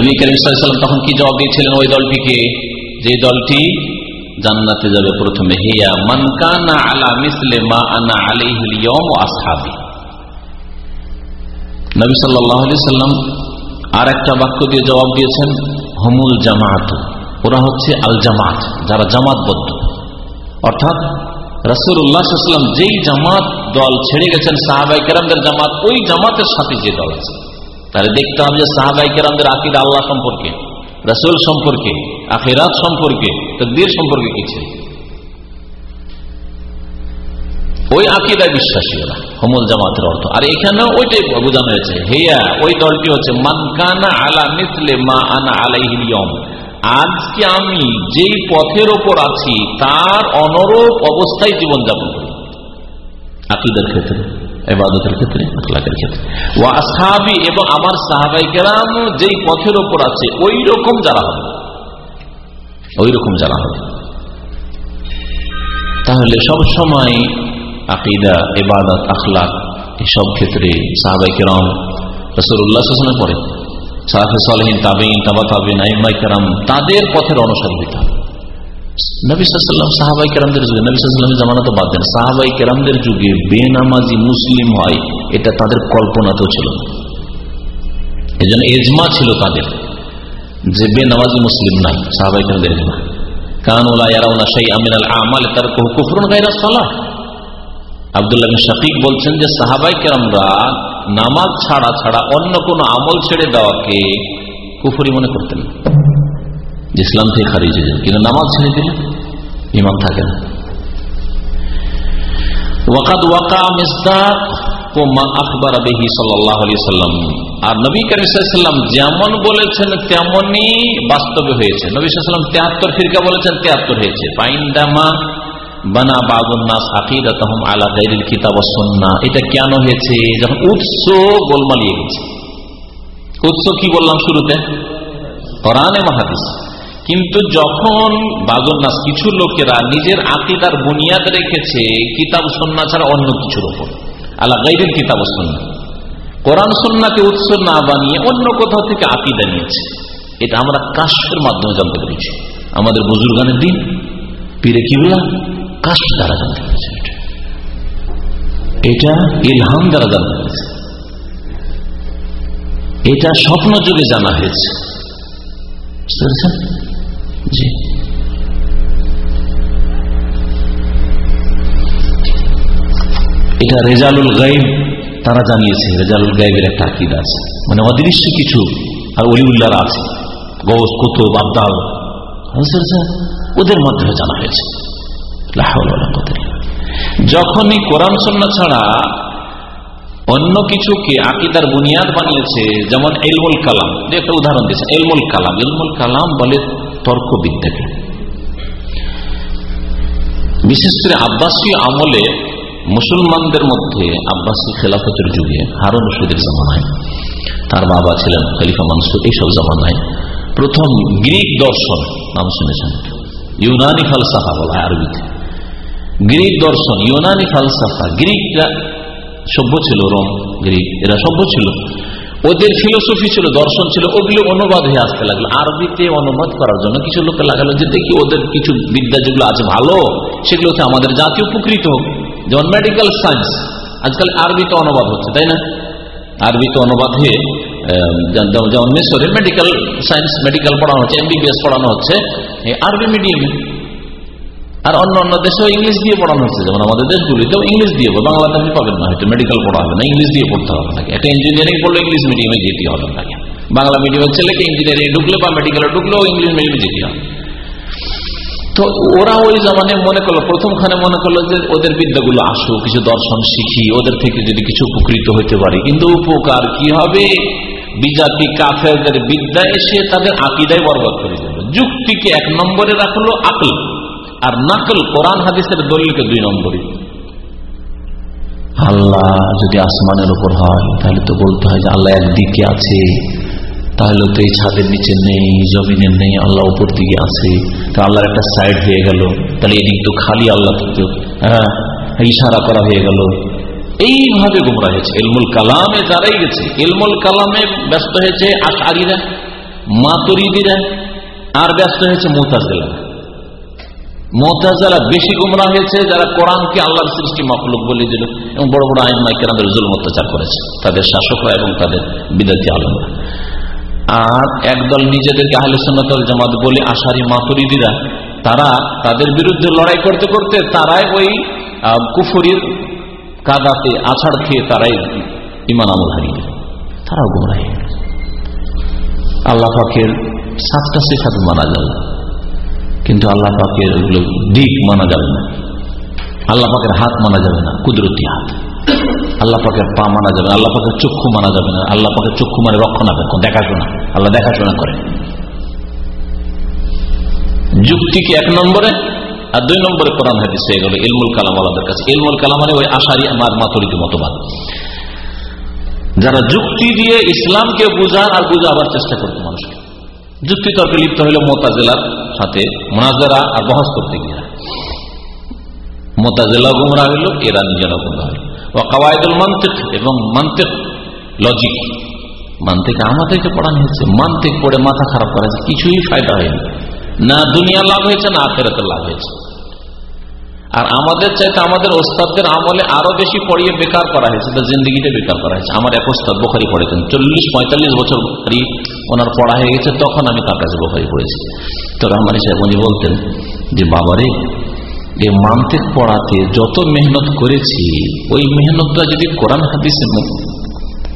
S1: নবী করিম তখন কি জবাব দিয়েছিলেন ওই দলটিকে? যে দলটি জান্নাতে যাবে প্রথমে। হেয়া মানকানা আলা মিসলে মা আনা ও আসহাবি। নবী সাল্লাল্লাহু আলাইহি সাল্লাম আর একটা বাক্য দিয়ে জবাব দিয়েছেন, হমুল জামাত ওরা হচ্ছে আল জামাত যারা জামাতবদ্ধ। অর্থাৎ রসুল্লাহাম যেই জামাত দল ছেড়ে গেছেন সাহাবাই কেরামদের জামাত, ওই জামাতের সাথে যে দল আছে। তাহলে দেখতে হবে যে সাহাবাই কেরামদের আকিদ আল্লাহ সম্পর্কে, রসুল সম্পর্কে, আখিরাত সম্পর্কে তকদির সম্পর্কে কি ছিল ওই আকিদায় বিশ্বাসী ওরা, হমুল জামাতের অর্থ। আর এখানেও ওইটাই বোঝানো হয়েছে, হেয়া, ওই দলটি হচ্ছে মানকানা আলা মিসলে মা আনা আলাইহিলিয়ম আজকে আমি যেই পথের ওপর আছি, তার অনরূপ অবস্থায় জীবনযাপন করি। আকিদের ক্ষেত্রে এবাদতের ক্ষেত্রে, আখলাকের ক্ষেত্রে। ও আসাবি এবং আমার সাহাবাই কেরাম যেই পথের ওপর আছে ওই রকম যারা হবে। ওই রকম যারা হবে। তাহলে সব সময় আকিদা এবাদত আখলাক এসব ক্ষেত্রে সাহাবাই কেরাম রসুল্লাহ পরে সাহাফে সালহীন তাবেইন তাবা তাবেন আইমাই কেরাম তাদের পথের অনুসারী হইতে হবে। সাহাবাই কেরামদের সাহাবাই কেরামদের যুগে বেনামাজি মুসলিম হয়, এটা তাদের ছিল এজমা ছিল তাদের। যে বেনামাজি মুসলিম নাই সাহাবাই এজমা কারণ ওলা ইয়ারাউনা সেই আমিনাল আমাল তার কুফরুন গাইরা সালাহ। আবদুল্লাহ বলছেন যে, সাহাবাই কেরামরা নামাজ ছাড়া ছাড়া অন্য কোন আমল ছেড়ে দেওয়াকে কুফুরি মনে করতেন ইসলাম থেকে খারিজ হয়ে যাবে। কিন্তু নামাজ ছেড়ে দিলে ইমাম থাকে না। ওয়াকাদ ওয়াকা আর নবী করিম যেমন বলেছেন, তেমনই বাস্তবে হয়েছে। নবী সাল্লাম তেহাত্তর ফিরকা বলেছেন তেহাত্তর হয়েছে। পাইন্দামা বানা বাগুন্নাস আকিদাতহম আলা গাইরিল কিতাব সন্না এটা কেন হয়েছে? যখন উৎস গোলমালিয়ে গেছে। উৎস কি বললাম শুরুতে? কোরআনে মহাদিস। কিন্তু যখন বাজন্নাস কিছু লোকেরা নিজের আকিদার বুনিয়াদ রেখেছে, কিতাব সন্না ছাড়া অন্য কিছুর উপর। আলা গাইরিল কিতাব সন্না কোরআন সন্নাকে উৎস না বানিয়ে অন্য কোথাও থেকে আকিদা নিয়েছে। এটা আমরা কাশের মাধ্যমে জানতে পেরেছি। আমাদের বুজুর্গানের দিন, পীরে কিবলা কাশ দ্বারা জানতে পেরেছে এটা। ইলহাম দ্বারা জানতে পেরেছে। এটা স্বপ্ন যুগে জানা হয়েছে। জি। এটা রেজালুল গাইব, তারা জানিয়েছে, রেজালুল গাইবের একটা আকিদ আছে। মানে অদৃশ্য কিছু, আর অলিউল্লারা আছে। গৌস কুতুব, আবদাল। ওদের মাধ্যমে জানা হয়েছে। যখনই কোরআন সন্না ছাড়া অন্য কিছুকে আকিদার বুনিয়াদ বানিয়েছে, যেমন এলমুল কালাম একটা উদাহরণ দিয়েছে এলমুল কালাম। এলমুল কালাম বলে তর্কবিদ্যাকে। বিশেষ করে আব্বাসী আমলে মুসলমানদের মধ্যে আব্বাসী খেলাফতের যুগে হারুন রশিদের জামানায়, তার বাবা ছিলেন খলিফা মানসুর, এইসব জামানায় প্রথম গ্রিক দর্শন, নাম শুনেছেন। ইউনানি ফালসাফা বলা আরবিতে। গ্রিক দর্শন, ইউনানি ফালসাফা, গ্রিকরা সভ্য ছিল রোম, গ্রিক, এরা সভ্য ছিল। ওদের ফিলোসফি ছিল, দর্শন ছিল, ওগুলো অনুবাদ হয়ে আসতে লাগল। আরবিতে অনুবাদ করার জন্য কিছু লোক লাগালো যে, দেখি ওদের কিছু বিদ্যা যেগুলো আছে ভালো, সেগুলোতে আমাদের জাতীয় উপকৃত হোক। যেমন মেডিকেল সায়েন্স আজকাল আরবিতে অনুবাদ হচ্ছে, তাই না? আরবিতে অনুবাদ হয়ে যেমন মিশরে মেডিকেল সায়েন্স মেডিকেল পড়ানো হচ্ছে এমবিবিএস পড়ানো হচ্ছে আরবি মিডিয়ামে আর অন্য অন্য দেশেও ইংলিশ দিয়ে পড়ানো হচ্ছে, যেমন আমাদের দেশগুলিতেও ইংলিশ দিয়ে বাংলাতে আপনি পাবেন না, হয়তো মেডিকেল পড়া হবে না, ইংলিশ দিয়ে পড়তে হবে নাকি একটা ইঞ্জিনিয়ারিং পড়লে ইংলিশ মিডিয়ামে যেতে হবে নাকি বাংলা মিডিয়ামের ছেলেকে ইঞ্জিনিয়ারিং ঢুকলে বা মেডিকেলে ঢুকলেও ইংলিশ মিডিয়ামে যেতে হবে। তো ওরা ওই জামানে মনে করল, প্রথমখানে মনে করল যে ওদের বিদ্যাগুলো আসো কিছু দর্শন শিখি, ওদের থেকে যদি কিছু উপকৃত হতে পারি। কিন্তু উপকার কি হবে? বিজাতি কাফেরদের বিদ্যা এসে তাদের আকিদায় বরবাদ করে দিল যুক্তিকে এক নম্বরে রাখল আকল, আর নাকল কোরআন হাদিসের দলিলকে দুই নম্বরে। আল্লাহ যদি আসমানের উপর হয়, তাহলে তো বলতে হয় যে আল্লাহ একদিকে আছে। তাহলে তো এই ছাদের নিচে নেই জমিনের নেই, আল্লাহ উপর দিকে আছে। তা আল্লাহর একটা সাইড হয়ে গেল। তাহলে এদিক তো খালি আল্লাহ তো হ্যাঁ ইশারা করা হয়ে গেল। এইভাবে গুমরা হয়েছে। এলমুল কালামে যারাই গেছে এলমুল কালামে ব্যস্ত হয়েছে আশারিরা মাতরিদিরা, আর ব্যস্ত হয়েছে মোতাজেলা। মোতাজালা বেশি গুমরা হয়েছে যারা কোরআনকে আল্লাহর সৃষ্টি মখলুক বলে দিল এবং বড় বড় আইন মাইকেরাদের জুল অত্যাচার করেছে। তাদের শাসকরা এবং তাদের বিদ্যার্থী আলমরা। আর একদল নিজেদেরকে আহলে সন্ন্যতল জামাত বলে আশারি মাতুরিদিরা তারা তাদের বিরুদ্ধে লড়াই করতে করতে তারাই ওই কুফুরির কাদাতে আছাড় খেয়ে তারাই ইমান আমল হারিয়ে তারাও গুমরাই আল্লাহ পাকের সাতটা শেখাত মানা যাবে কিন্তু আল্লাহ পাকের দিক মানা যাবে না। আল্লাহ পাকের হাত মানা যাবে না, কুদরতি হাত। আল্লাহ পাকের পা মানা যাবে আল্লাহ পাকের চক্ষু মানা যাবে না, আল্লাহ পাকের চক্ষু মানে রক্ষণাবেক্ষণ দেখাশোনা, আল্লাহ দেখাশোনা করে। যুক্তিকে এক নম্বরে? আর দুই নম্বরে কোরআন হাদিস হয়ে গেল, ইলমুল কালাম আল্লাহদের কাছে। ইলমুল কালাম মানে ওই আশারি আমার মাতরিদি মতবাদ। যারা যুক্তি দিয়ে ইসলামকে বোঝান আর বোঝাবার চেষ্টা করতো মানুষকে। যুক্তি তর্কে লিপ্ত হইল মোতাজেলার সাথে মোনাজেরা আর বহস করতে গিয়ে মোতাজেলা গুমরা হইল, এরা নিজেরা গুমরা হইল। ও কাওয়ায়দুল মান্তিক এবং মান্তিক লজিক মান্তিক আমাদেরকে পড়ানো হয়েছে। মান্তিক পড়ে মাথা খারাপ করা হয়েছে। কিছুই ফায়দা হয়নি। না দুনিয়া লাভ হয়েছে, না আখেরাতে লাভ হয়েছে। আর আমাদের চাইতে আমাদের ওস্তাদদের আমলে আরও বেশি পড়িয়ে বেকার করা হয়েছে তো জিন্দগিতে বেকার করা হয়েছে। আমার এক ওস্তাদ বোখারি পড়েছেন চল্লিশ, পঁয়তাল্লিশ বছর বোখারি ওনার পড়া হয়ে গেছে, তখন আমি তার কাছে বোখারি পড়েছি। তো রহমানি সাহেব উনি বলতেন যে, বাবারে এই মান্তিক পড়াতে যত মেহনত করেছি, ওই মেহনতটা যদি কোরআন হাদিসে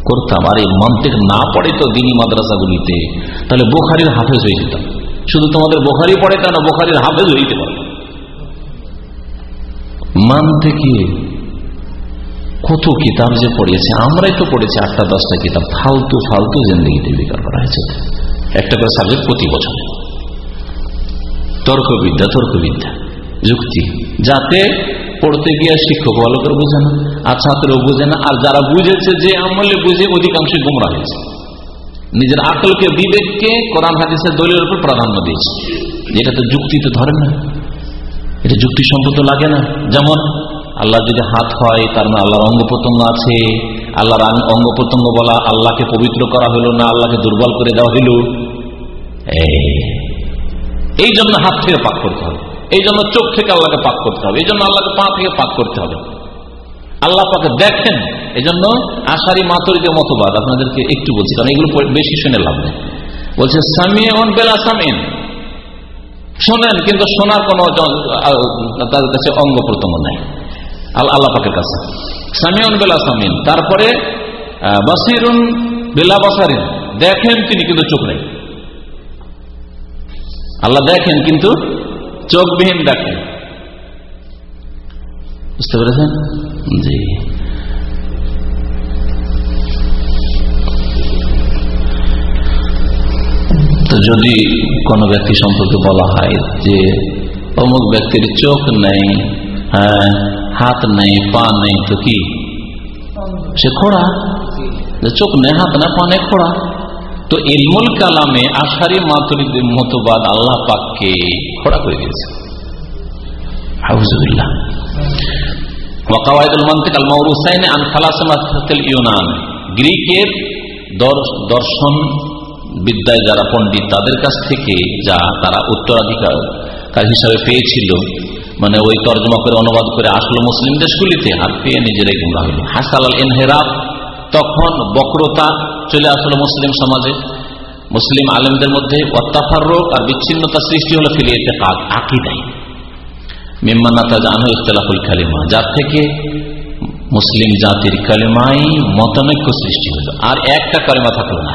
S1: করতাম আর এই মান্তিক না পড়ে তো দিনী মাদ্রাসাগুলিতে, তাহলে বোখারির হাফেজ হয়ে যেতাম। শুধু তোমাদের বোখারি পড়ে কেন বোখারির হাফেজ হইতে পারতাম। মান থেকে কত কিতাব যে পড়িয়েছে, আমরাই তো পড়েছি আটটা দশটা কিতাব, ফালতু ফালতু জিন্দগিতে বেকার করা হয়েছে। একটা করে সাবজেক্ট প্রতি বছর। তর্কবিদ্যা তর্কবিদ্যা। যুক্তি। যাতে পড়তে গিয়ে শিক্ষক ভালো করে বোঝে না, আর ছাত্রও বুঝে না, আর যারা বুঝেছে যে আমলে বুঝে অধিকাংশ গুমরা হয়েছে। নিজের আকলকে, বিবেককে কোরআন হাদিসের দলের উপর প্রাধান্য দিয়েছে। এটা তো যুক্তি তো ধরে না। এটা যুক্তিসম্মত লাগে না। যেমন, আল্লাহ যদি হাত হয়, তার মানে আল্লাহর অঙ্গ প্রত্যঙ্গ আছে। আল্লাহর অঙ্গ প্রত্যঙ্গ বলা, আল্লাহকে পবিত্র করা হলো না, আল্লাহকে দুর্বল করে দেওয়া হইল এই জন্য হাত থেকে পাক করতে হবে। এই জন্য চোখ থেকে আল্লাহকে পাক করতে হবে। এই জন্য আল্লাহকে পা থেকে পাক করতে হবে। আল্লাহ পাকে দেখেন এই জন্য আশারি মাতরিদের মতবাদ, আপনাদেরকে একটু বলছি, কারণ এগুলো বেশি শুনে লাভ নেই। বলছে সামিয়ন বেলা সামিন। শোনেন, কিন্তু শোনার কোন তাদের কাছে অঙ্গ প্রত্যঙ্গ নাই। আল্লাহ পাকের কাছে। সামিয়ন বেলা সামিন। তারপরে বাসিরুন বেলা বাসারিন। দেখেন তিনি কিন্তু চোখ নেই। আল্লাহ দেখেন কিন্তু চোখবিহীন দেখেন বুঝতে পেরেছেন জি তো যদি কোনো ব্যক্তি সম্পর্কে বলা হয় যে অমুক ব্যক্তির চোখ নেই হ্যাঁ হাত নেই পা নেই তো কি সে খোড়া চোখ নেই হাত না পা নেই খোড়া তো ইলমুল কালামে আশারি মাতুরিদের মতবাদ আল্লাহ পাককে খোড়া করে দিয়েছে। আল ইউনান। গ্রিকের দর্শন বিদ্যায় যারা পণ্ডিত, তাদের কাছ থেকে যা তারা উত্তরাধিকার হিসাবে পেয়েছিল। মানে ওই তর্জমা করে, অনুবাদ করে আসলো মুসলিম দেশগুলিতে আর পেয়ে নিজেরাই গুমরা হইল হাসাল এনহেরাব তখন বক্রতা চলে আসলো মুসলিম সমাজে। মুসলিম আলেমদের মধ্যে অত্যাফার রোগ আর বিচ্ছিন্নতা সৃষ্টি হলো ফিরিয়ে কাজ আকিদাই মিম্মান্নাতা জানো ইখতলাফুল কালিমা, যার থেকে মুসলিম জাতির কালিমাই মতানৈক্য সৃষ্টি হলো। আর একটা কালিমা থাকল না।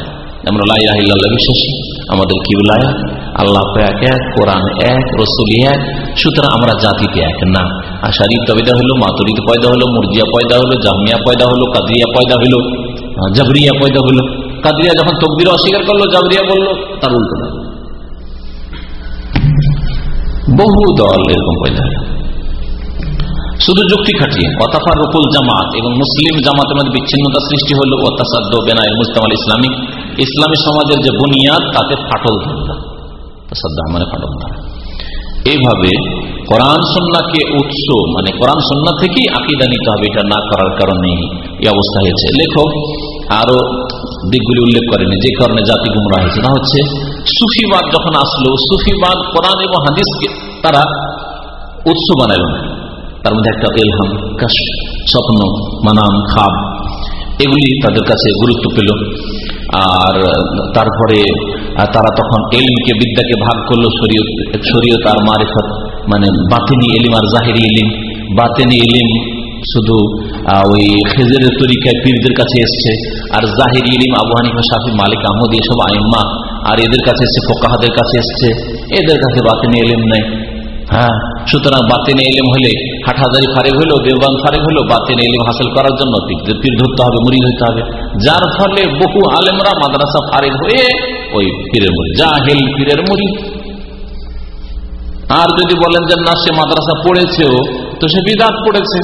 S1: আমরা লাইল্লাহ বিশ্বাসী আমাদের এক আল্লাহ এক এক, কোরআন এক, রসুল এক, সুতরাং আমরা জাতিতে এক না। আশারি তবিদা হলো, মাতুরিদ পয়দা হলো, মুরজিয়া পয়দা হলো, জামিয়া পয়দা হলো কাদরিয়া পয়দা হলো। জাবরিয়া পয়দা হলো কাদরিয়া যখন তকবির অস্বীকার করল, জাবরিয়া বলল, তার উল্টো বহু দল এরকম পয়দা হলো শুধু যুক্তি খাটিয়ে অতাফার রকুল জামাত এবং মুসলিম জামাতের মধ্যে বিচ্ছিন্নতা সৃষ্টি হল অত্যাসাদ্য বেনায় মুস্তামাল ইসলামিক। ইসলামী সমাজের যে বুনিয়াদ, তাতে ফাটল ধরল। মানে ফাটল ধরা এইভাবে কোরআন সন্নাকে উৎস মানে কোরআন সন্না থেকেই আকিদা নিতে হবে, এটা না করার কারণে এই অবস্থা হয়েছে। লেখক আরও দিকগুলি উল্লেখ করেনি, যে কারণে জাতি গুমরা হয়েছে। তা হচ্ছে, সুফিবাদ যখন আসলো, সুফিবাদ কোরআন এবং হাদিসকে তারা উৎস বানাইল না তার মধ্যে একটা এলহাম স্বপ্ন, মানাম, খাব, এগুলি তাদের কাছে গুরুত্ব পেল। আর তারপরে তারা তখন এলিমকে, বিদ্যাকে ভাগ করল, শরীয়ত শরীয়ত আর মারেফত। মানে বাতিনি এলিম আর জাহেরি এলিম। বাতেনি এলিম শুধু ওই খেজেরের তরিকায় পীরদের কাছে এসছে, আর জাহির ইলিম আবু হানিফা মালিক, আহমদ, এসব আইম্মা, আর এদের কাছে এসছে, ফোকাহাদের কাছে এসছে, এদের কাছে বাতিনি এলিম নেই। হ্যাঁ সুতরাং বাতিন এলিম হলে হাটহাজারি ফারেক হলো দেওবান ফারেক হলো বাতিন এলিম হাসিল করার জন্য পীর ধরতে হবে মুড়ি ধরতে হবে। যার ফলে বহু আলেমরা মাদ্রাসা ফারেক হয়ে ওই পীরের মুড়ি, জাহেল পীরের মুড়ি আর যদি বলেন যে, না, সে মাদ্রাসা পড়েছেও, তো সে বিদাত পড়েছে।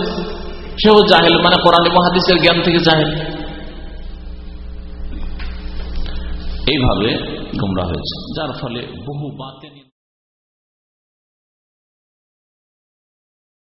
S1: সেও জাহেল মানে কোরআন মহাদিসের জ্ঞান থেকে জাহেল। এইভাবে গুমরা হয়েছে। যার ফলে বহু বাতিনি